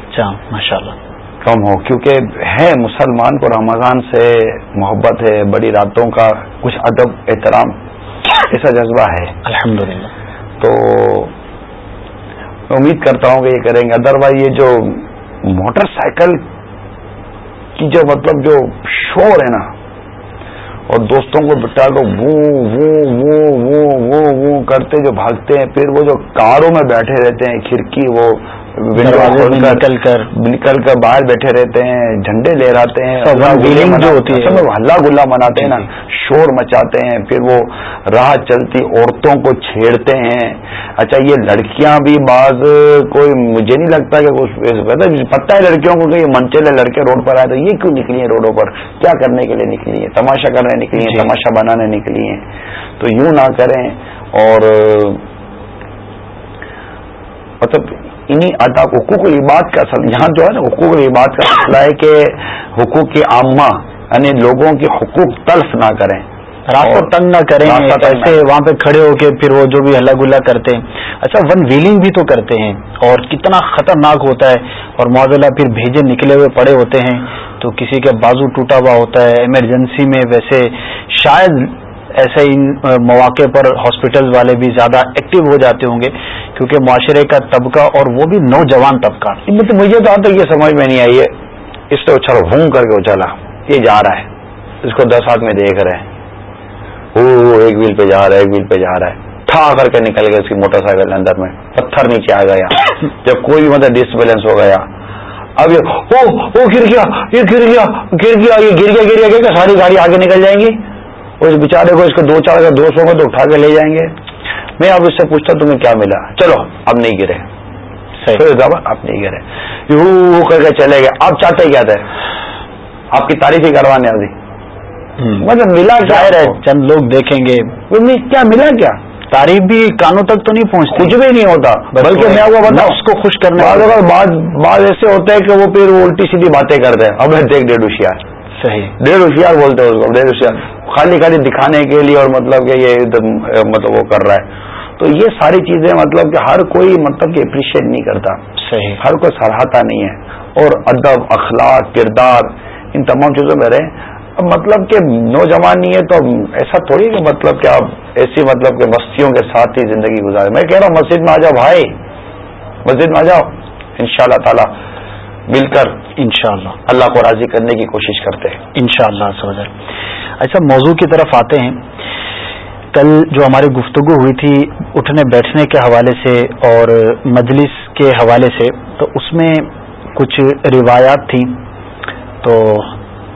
Speaker 1: اچھا ماشاء اللہ
Speaker 2: کم ہو کیونکہ ہے مسلمان کو رمضان سے محبت ہے بڑی راتوں کا کچھ ادب احترام ایسا جذبہ ہے۔
Speaker 1: الحمد
Speaker 2: تو میں امید کرتا ہوں کہ یہ کریں گے۔ ادر وائز یہ جو موٹر سائیکل کی جو مطلب جو شور ہے نا اور دوستوں کو بٹا کر وہ کرتے جو بھاگتے ہیں پھر وہ جو کاروں میں بیٹھے رہتے ہیں کھڑکی وہ
Speaker 1: نکل کر
Speaker 2: نکل کر باہر بیٹھے رہتے ہیں جھنڈے لے رہتے ہیں
Speaker 1: جو ہوتی ہے۔
Speaker 2: ہلا گلا مناتے ہیں نا شور مچاتے ہیں پھر وہ راہ چلتی عورتوں کو چھیڑتے ہیں۔ اچھا یہ لڑکیاں بھی بعض کوئی مجھے نہیں لگتا کہ پتہ ہے لڑکیوں کو کہ یہ منچلے لڑکے روڈ پر آئے تو یہ کیوں نکلی ہیں روڈوں پر؟ کیا کرنے کے لیے نکلی ہیں؟ تماشا کرنے نکلی ہیں جی۔ تماشا بنانے نکلی ہیں۔ تو یوں نہ کریں اور مطلب انہیں ادا حقوق العباد کا اصل یہاں جو ہے نا حقوق العباد کا مسئلہ ہے کہ حقوق عامہ یعنی لوگوں کے حقوق تلف نہ کریں
Speaker 1: راستہ تنگ نہ کریں ایسے وہاں پہ کھڑے ہو کے پھر وہ جو بھی ہلا گلا کرتے ہیں۔ اچھا ون ویلنگ بھی تو کرتے ہیں اور کتنا خطرناک ہوتا ہے۔ اور معذلہ پھر بھیجے نکلے ہوئے پڑے ہوتے ہیں۔ تو کسی کا بازو ٹوٹا ہوا ہوتا ہے ایمرجنسی میں ویسے شاید ایسے ان مواقع پر ہاسپٹل والے بھی زیادہ ایکٹیو ہو جاتے ہوں گے کیونکہ معاشرے کا طبقہ اور وہ بھی نوجوان طبقہ
Speaker 2: مطلب مجھے تو آتا یہ سمجھ میں نہیں آئی ہے اس سے اچھا ہوں کر کے اچھلا یہ جا رہا ہے اس کو دس ہاتھ میں دیکھ رہے ہیں وہ ایک ویل پہ جا رہا ہے ایک ویل پہ جا رہا ہے ٹھا کر کے نکل گیا اس کی موٹر سائیکل اندر میں پتھر نیچے آ گیا جب کوئی بھی مطلب ڈس بیلنس ہو گیا اب یہ او او گر گیا یہ گر گیا گر گیا یہ گر گیا گر گیا کہ ساری گاڑی آگے نکل جائیں گی اس بیچارے کو اس کو دو چار اگر دوست ہوں گے تو اٹھا کے لے جائیں گے۔ میں اب اس سے پوچھتا تمہیں کیا ملا؟ چلو اب نہیں گرے۔ اب نہیں گرے۔ یو کر کے چلے گئے۔ اب چاہتے کیا تھے؟ آپ کی تعریف ہی کروانے ابھی۔ مطلب ملا کیا؟
Speaker 1: ظاہر ہے چند لوگ دیکھیں گے۔
Speaker 2: کیا ملا کیا؟
Speaker 1: تعریف بھی کانوں تک تو نہیں پہنچتی۔
Speaker 2: کچھ بھی نہیں ہوتا بلکہ میں وہ بتاؤں۔
Speaker 1: اس کو خوش کرنے
Speaker 2: بعض ایسے ہوتے ہیں کہ وہ پھر الٹی سیدھی باتیں کرتے ہیں۔ اب دیکھ ڈیڑھ ہوشیار
Speaker 1: صحیح۔
Speaker 2: ڈیڑھ ہوشیار بولتے ہیں اس کو ڈیڑھ ہوشیار خالی خالی دکھانے کے لیے اور مطلب کہ یہ مطلب وہ کر رہا ہے۔ تو یہ ساری چیزیں مطلب کہ ہر کوئی مطلب کہ اپریشیٹ نہیں کرتا۔
Speaker 1: صحیح۔
Speaker 2: ہر کوئی سراہتا نہیں ہے۔ اور ادب اخلاق کردار ان تمام چیزوں میں رہے۔ اب مطلب کہ نوجوان نہیں ہے تو ایسا تھوڑی کہ مطلب کہ آپ ایسی مطلب کہ مستیوں کے ساتھ ہی زندگی گزارے میں کہہ رہا ہوں مسجد میں آ جاؤ بھائی۔ مسجد میں آ جاؤ۔ ان شاء اللہ تعالی۔ مل کر
Speaker 1: انشاءاللہ۔
Speaker 2: اللہ کو راضی کرنے کی کوشش کرتے ہیں۔
Speaker 1: ان شاء اللہ ایسا موضوع کی طرف آتے ہیں۔ کل جو ہماری گفتگو ہوئی تھی اٹھنے بیٹھنے کے حوالے سے اور مجلس کے حوالے سے تو اس میں کچھ روایات تھیں۔ تو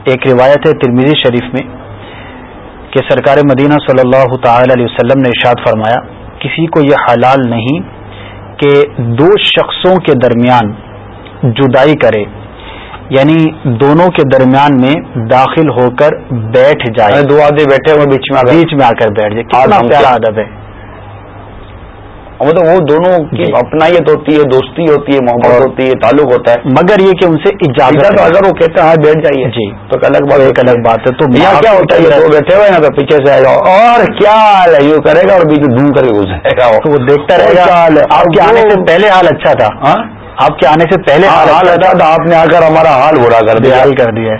Speaker 1: ایک روایت ہے ترمیزی شریف میں کہ سرکار مدینہ صلی اللہ تعالی علیہ وسلم نے ارشاد فرمایا کسی کو یہ حلال نہیں کہ دو شخصوں کے درمیان جدائی کرے یعنی دونوں کے درمیان میں داخل ہو کر بیٹھ جائے۔
Speaker 2: دو آدمی بیٹھے ہوئے بیچ میں
Speaker 1: بیچ میں آ کر بیٹھ جائے۔ کتنا پیارا ادب ہے۔
Speaker 2: مطلب وہ دونوں کی جی۔ اپنائیت ہوتی ہے دوستی ہوتی ہے محبت ہوتی ہے تعلق ہوتا ہے۔
Speaker 1: مگر یہ کہ ان سے اجازت
Speaker 2: اگر وہ کہتے ہیں ہاں بیٹھ جائیے
Speaker 1: جی۔
Speaker 2: تو الگ بات
Speaker 1: ایک الگ بات ہے۔ تو
Speaker 2: یہاں کیا ہوتا ہے؟ وہ بیٹھے ہوئے نا پیچھے سے آئے گا اور کیا حال ہے؟ یوں کرے گا اور بیچ ڈھونڈ کر کے گزرے گا۔
Speaker 1: وہ دیکھتا رہے گا۔ آپ کے آنے سے پہلے حال اچھا تھا۔
Speaker 2: ہاں؟
Speaker 1: آپ کے آنے سے پہلے
Speaker 2: حال اچھا تھا؟ آپ نے آ کر ہمارا حال برا کر دیا۔
Speaker 1: حال کر دیا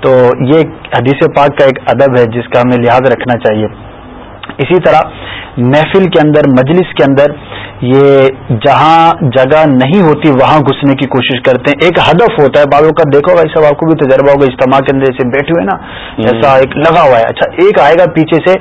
Speaker 1: تو یہ حدیث پاک کا ایک ادب ہے جس کا ہمیں لحاظ رکھنا چاہیے۔ اسی طرح محفل کے اندر مجلس کے اندر یہ جہاں جگہ نہیں ہوتی وہاں گھسنے کی کوشش کرتے ہیں۔ ایک ہدف ہوتا ہے بعضوں کا دیکھو گا سب آپ کو بھی تجربہ ہوگا اجتماع کے اندر سے بیٹھے ہوئے نا ایسا ایک لگا ہوا ہے۔ اچھا ایک آئے گا پیچھے سے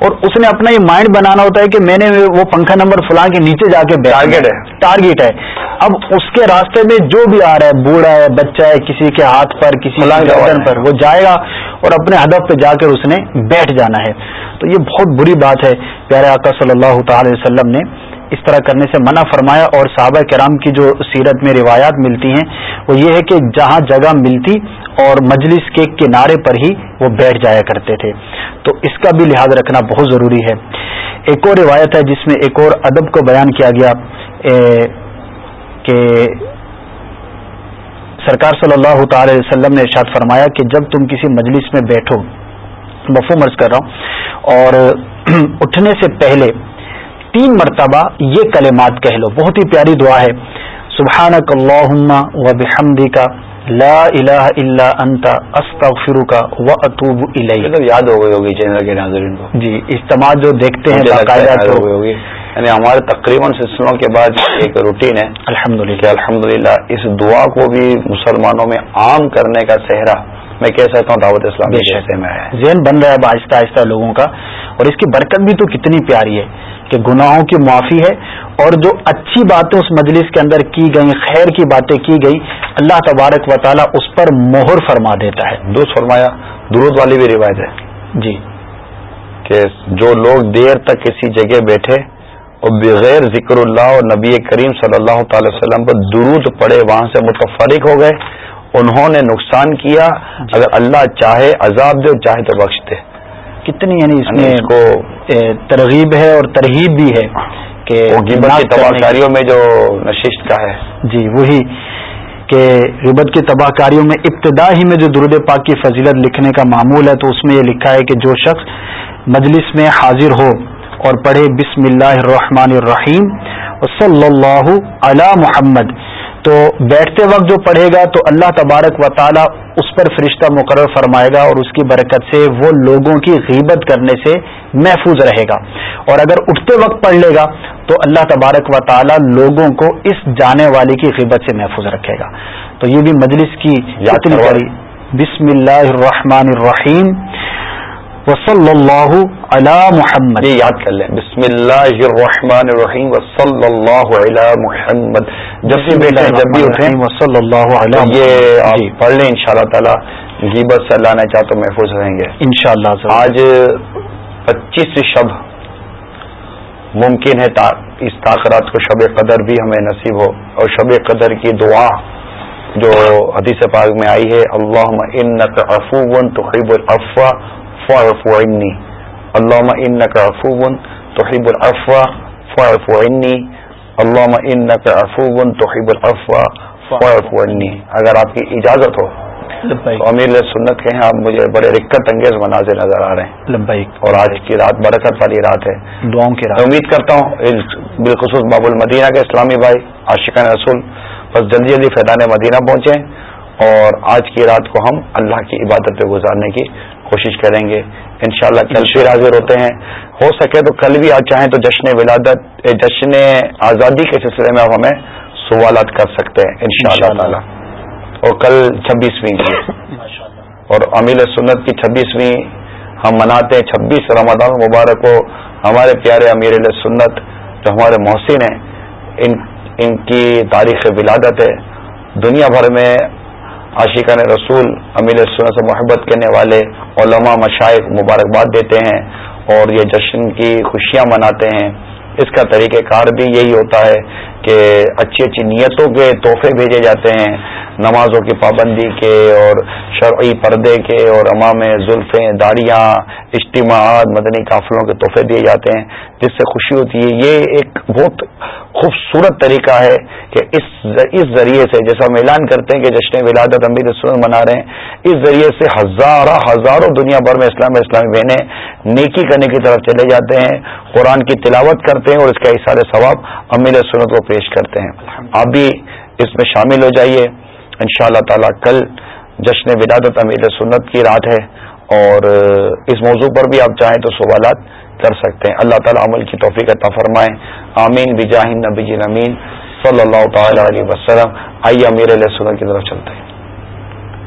Speaker 1: اور اس نے اپنا یہ مائنڈ بنانا ہوتا ہے کہ میں نے وہ پنکھا نمبر فلاں کے نیچے جا کے
Speaker 2: ٹارگیٹ ہے۔
Speaker 1: ٹارگیٹ ہے۔ اب اس کے راستے میں جو بھی آ رہا ہے بوڑھا ہے بچہ ہے کسی کے ہاتھ پر کسی گردن پر وہ جائے گا اور اپنے ہدف پہ جا کر اس نے بیٹھ جانا ہے۔ تو یہ بہت بری بات ہے۔ پیارے آقا صلی اللہ تعالی وسلم نے اس طرح کرنے سے منع فرمایا اور صحابہ کرام کی جو سیرت میں روایات ملتی ہیں، وہ یہ ہے کہ جہاں جگہ ملتی اور مجلس کے کنارے پر ہی وہ بیٹھ جایا کرتے تھے۔ تو اس کا بھی لحاظ رکھنا بہت ضروری ہے۔ ایک اور روایت ہے جس میں ایک اور ادب کو بیان کیا گیا کہ سرکار صلی اللہ تعالی وسلم نے ارشاد فرمایا کہ جب تم کسی مجلس میں بیٹھو مفہوم عرض کر رہا ہوں، اور اٹھنے سے پہلے تین مرتبہ یہ کلمات کہہ لو۔ بہت ہی پیاری دعا ہے۔ سبحانک اللہم و بحمدی کا لا الہ الا انت استغفرک و اتوب الیک۔
Speaker 2: یاد ہو گئی ہوگی چینل کے ناظرین کو۔
Speaker 1: جی اجتماع جو دیکھتے ہیں باقاعدہ
Speaker 2: ہوگی۔ یعنی ہمارے تقریباً سلسلوں کے بعد ایک روٹین ہے
Speaker 1: الحمد
Speaker 2: للہ الحمد للہ اس دعا کو بھی مسلمانوں میں عام کرنے کا صحرا میں کہہ سکتا ہوں دعوت اسلام
Speaker 1: میں ذہن بن رہا ہے آہستہ آہستہ لوگوں کا۔ اور اس کی برکت بھی تو کتنی پیاری ہے۔ کہ گناہوں کی معافی ہے اور جو اچھی باتیں اس مجلس کے اندر کی گئی خیر کی باتیں کی گئی اللہ تبارک و تعالیٰ اس پر مہر فرما دیتا ہے۔
Speaker 2: دوست فرمایا درود والی بھی روایت ہے۔
Speaker 1: جی۔
Speaker 2: کہ جو لوگ دیر تک کسی جگہ بیٹھے اور بغیر ذکر اللہ اور نبی کریم صلی اللہ تعالی وسلم پر درود پڑے وہاں سے متفرق ہو گئے انہوں نے نقصان کیا۔ جی۔ اگر اللہ چاہے عذاب دے چاہے تو بخش دے۔
Speaker 1: کتنی یعنی اس میں کو ترغیب ہے اور ترغیب بھی ہے
Speaker 2: کہ تباہ کاریوں میں جو نشست کا ہے۔
Speaker 1: جی وہی کہ غبت کی تباہ کاریوں میں ابتدا ہی میں جو درود پاک کی فضیلت لکھنے کا معمول ہے تو اس میں یہ لکھا ہے کہ جو شخص مجلس میں حاضر ہو اور پڑھے بسم اللہ الرحمن الرحیم صلی اللہ علی محمد تو بیٹھتے وقت جو پڑھے گا تو اللہ تبارک و تعالی اس پر فرشتہ مقرر فرمائے گا اور اس کی برکت سے وہ لوگوں کی غیبت کرنے سے محفوظ رہے گا۔ اور اگر اٹھتے وقت پڑھ لے گا تو اللہ تبارک و تعالی لوگوں کو اس جانے والے کی غیبت سے محفوظ رکھے گا۔ تو یہ بھی مجلس کی بسم اللہ الرحمن الرحیم۔ وصلی اللہ علی محمد.
Speaker 2: یہ یاد کر لیں. بسم اللہ الرحمن الرحیم وصلی اللہ علی محمد. جب بھی بیٹھے جب بھی اٹھیں
Speaker 1: وصلی اللہ علی
Speaker 2: یہ آپ پڑھ لیں ان شاء اللہ تعالیٰ. غیبت سے اللہ نے چاہ تو محفوظ رہیں گے.
Speaker 1: انشاءاللہ
Speaker 2: آج پچیس شب ممکن ہے اس تاخرات کو شب قدر بھی ہمیں نصیب ہو. اور شب قدر کی دعا جو حدیث پاک میں آئی ہے اللہ عفو تحب العفو فاعف عنی اللہ انک عفو تحب العفو فاعف عنی اللہ انک عفو تحب العفو فاعف عنی اگر آپ کی اجازت ہو امیر سنت کے ہیں آپ مجھے بڑے رکت انگیز مناظر نظر آ رہے ہیں.
Speaker 1: لبیک.
Speaker 2: اور آج کی رات برکت والی رات ہے.
Speaker 1: دعاؤں کی رات.
Speaker 2: امید کرتا ہوں بالخصوص باب المدینہ کے اسلامی بھائی عاشقان رسول بس جلدی جلدی فیضان مدینہ پہنچیں. اور آج کی رات کو ہم اللہ کی عبادت پہ گزارنے کی کوشش کریں گے۔ انشاءاللہ کل پھر حاضر ہوتے ہیں۔ ہو سکے تو کل بھی آج چاہیں تو جشن ولادت جشن آزادی کے سلسلے میں آپ ہمیں سوالات کر سکتے ہیں ان شاء اللہ تعالی۔ اور کل چھبیسویں کی اور امیل سنت کی چھبیسویں ہم مناتے ہیں چھبیس رمضان مبارک کو ہمارے پیارے امیر سنت جو ہمارے محسن ہیں ان ان کی تاریخ ولادت ہے۔ دنیا بھر میں عاشقان رسول، امیر سنت سے محبت کرنے والے علماء مشائق مبارکباد دیتے ہیں اور یہ جشن کی خوشیاں مناتے ہیں۔ اس کا طریقہ کار بھی یہی ہوتا ہے کہ اچھی اچھی نیتوں کے تحفے بھیجے جاتے ہیں، نمازوں کی پابندی کے اور شرعی پردے کے اور امام زلفیں داڑیاں، اجتماعات، مدنی قافلوں کے تحفے دیے جاتے ہیں، جس سے خوشی ہوتی ہے۔ یہ ایک بہت خوبصورت طریقہ ہے کہ اس اس ذریعے سے، جیسا ہم اعلان کرتے ہیں کہ جشن ولادت امیر سنت منا رہے ہیں، اس ذریعے سے ہزارہ، ہزاروں دنیا بھر میں اسلام، اسلامی بہنیں نیکی کرنے کی طرف چلے جاتے ہیں، قرآن کی تلاوت کرتے ہیں اور اس کا اشار ثواب امیر سنت کو پیش کرتے ہیں۔ آپ بھی اس میں شامل ہو جائیے۔ ان شاء اللہ تعالی کل جشن ولادت امیر سنت کی رات ہے اور اس موضوع پر بھی آپ چاہیں تو سوالات کر سکتے ہیں۔ اللہ تعالیٰ عمل کی توفیق عطا فرمائیں آمین۔ بجاہ نبی امین۔ صلی اللہ تعالی علیہ وسلم۔ آئیے امیر علیہ سنت کی طرف چلتے ہیں۔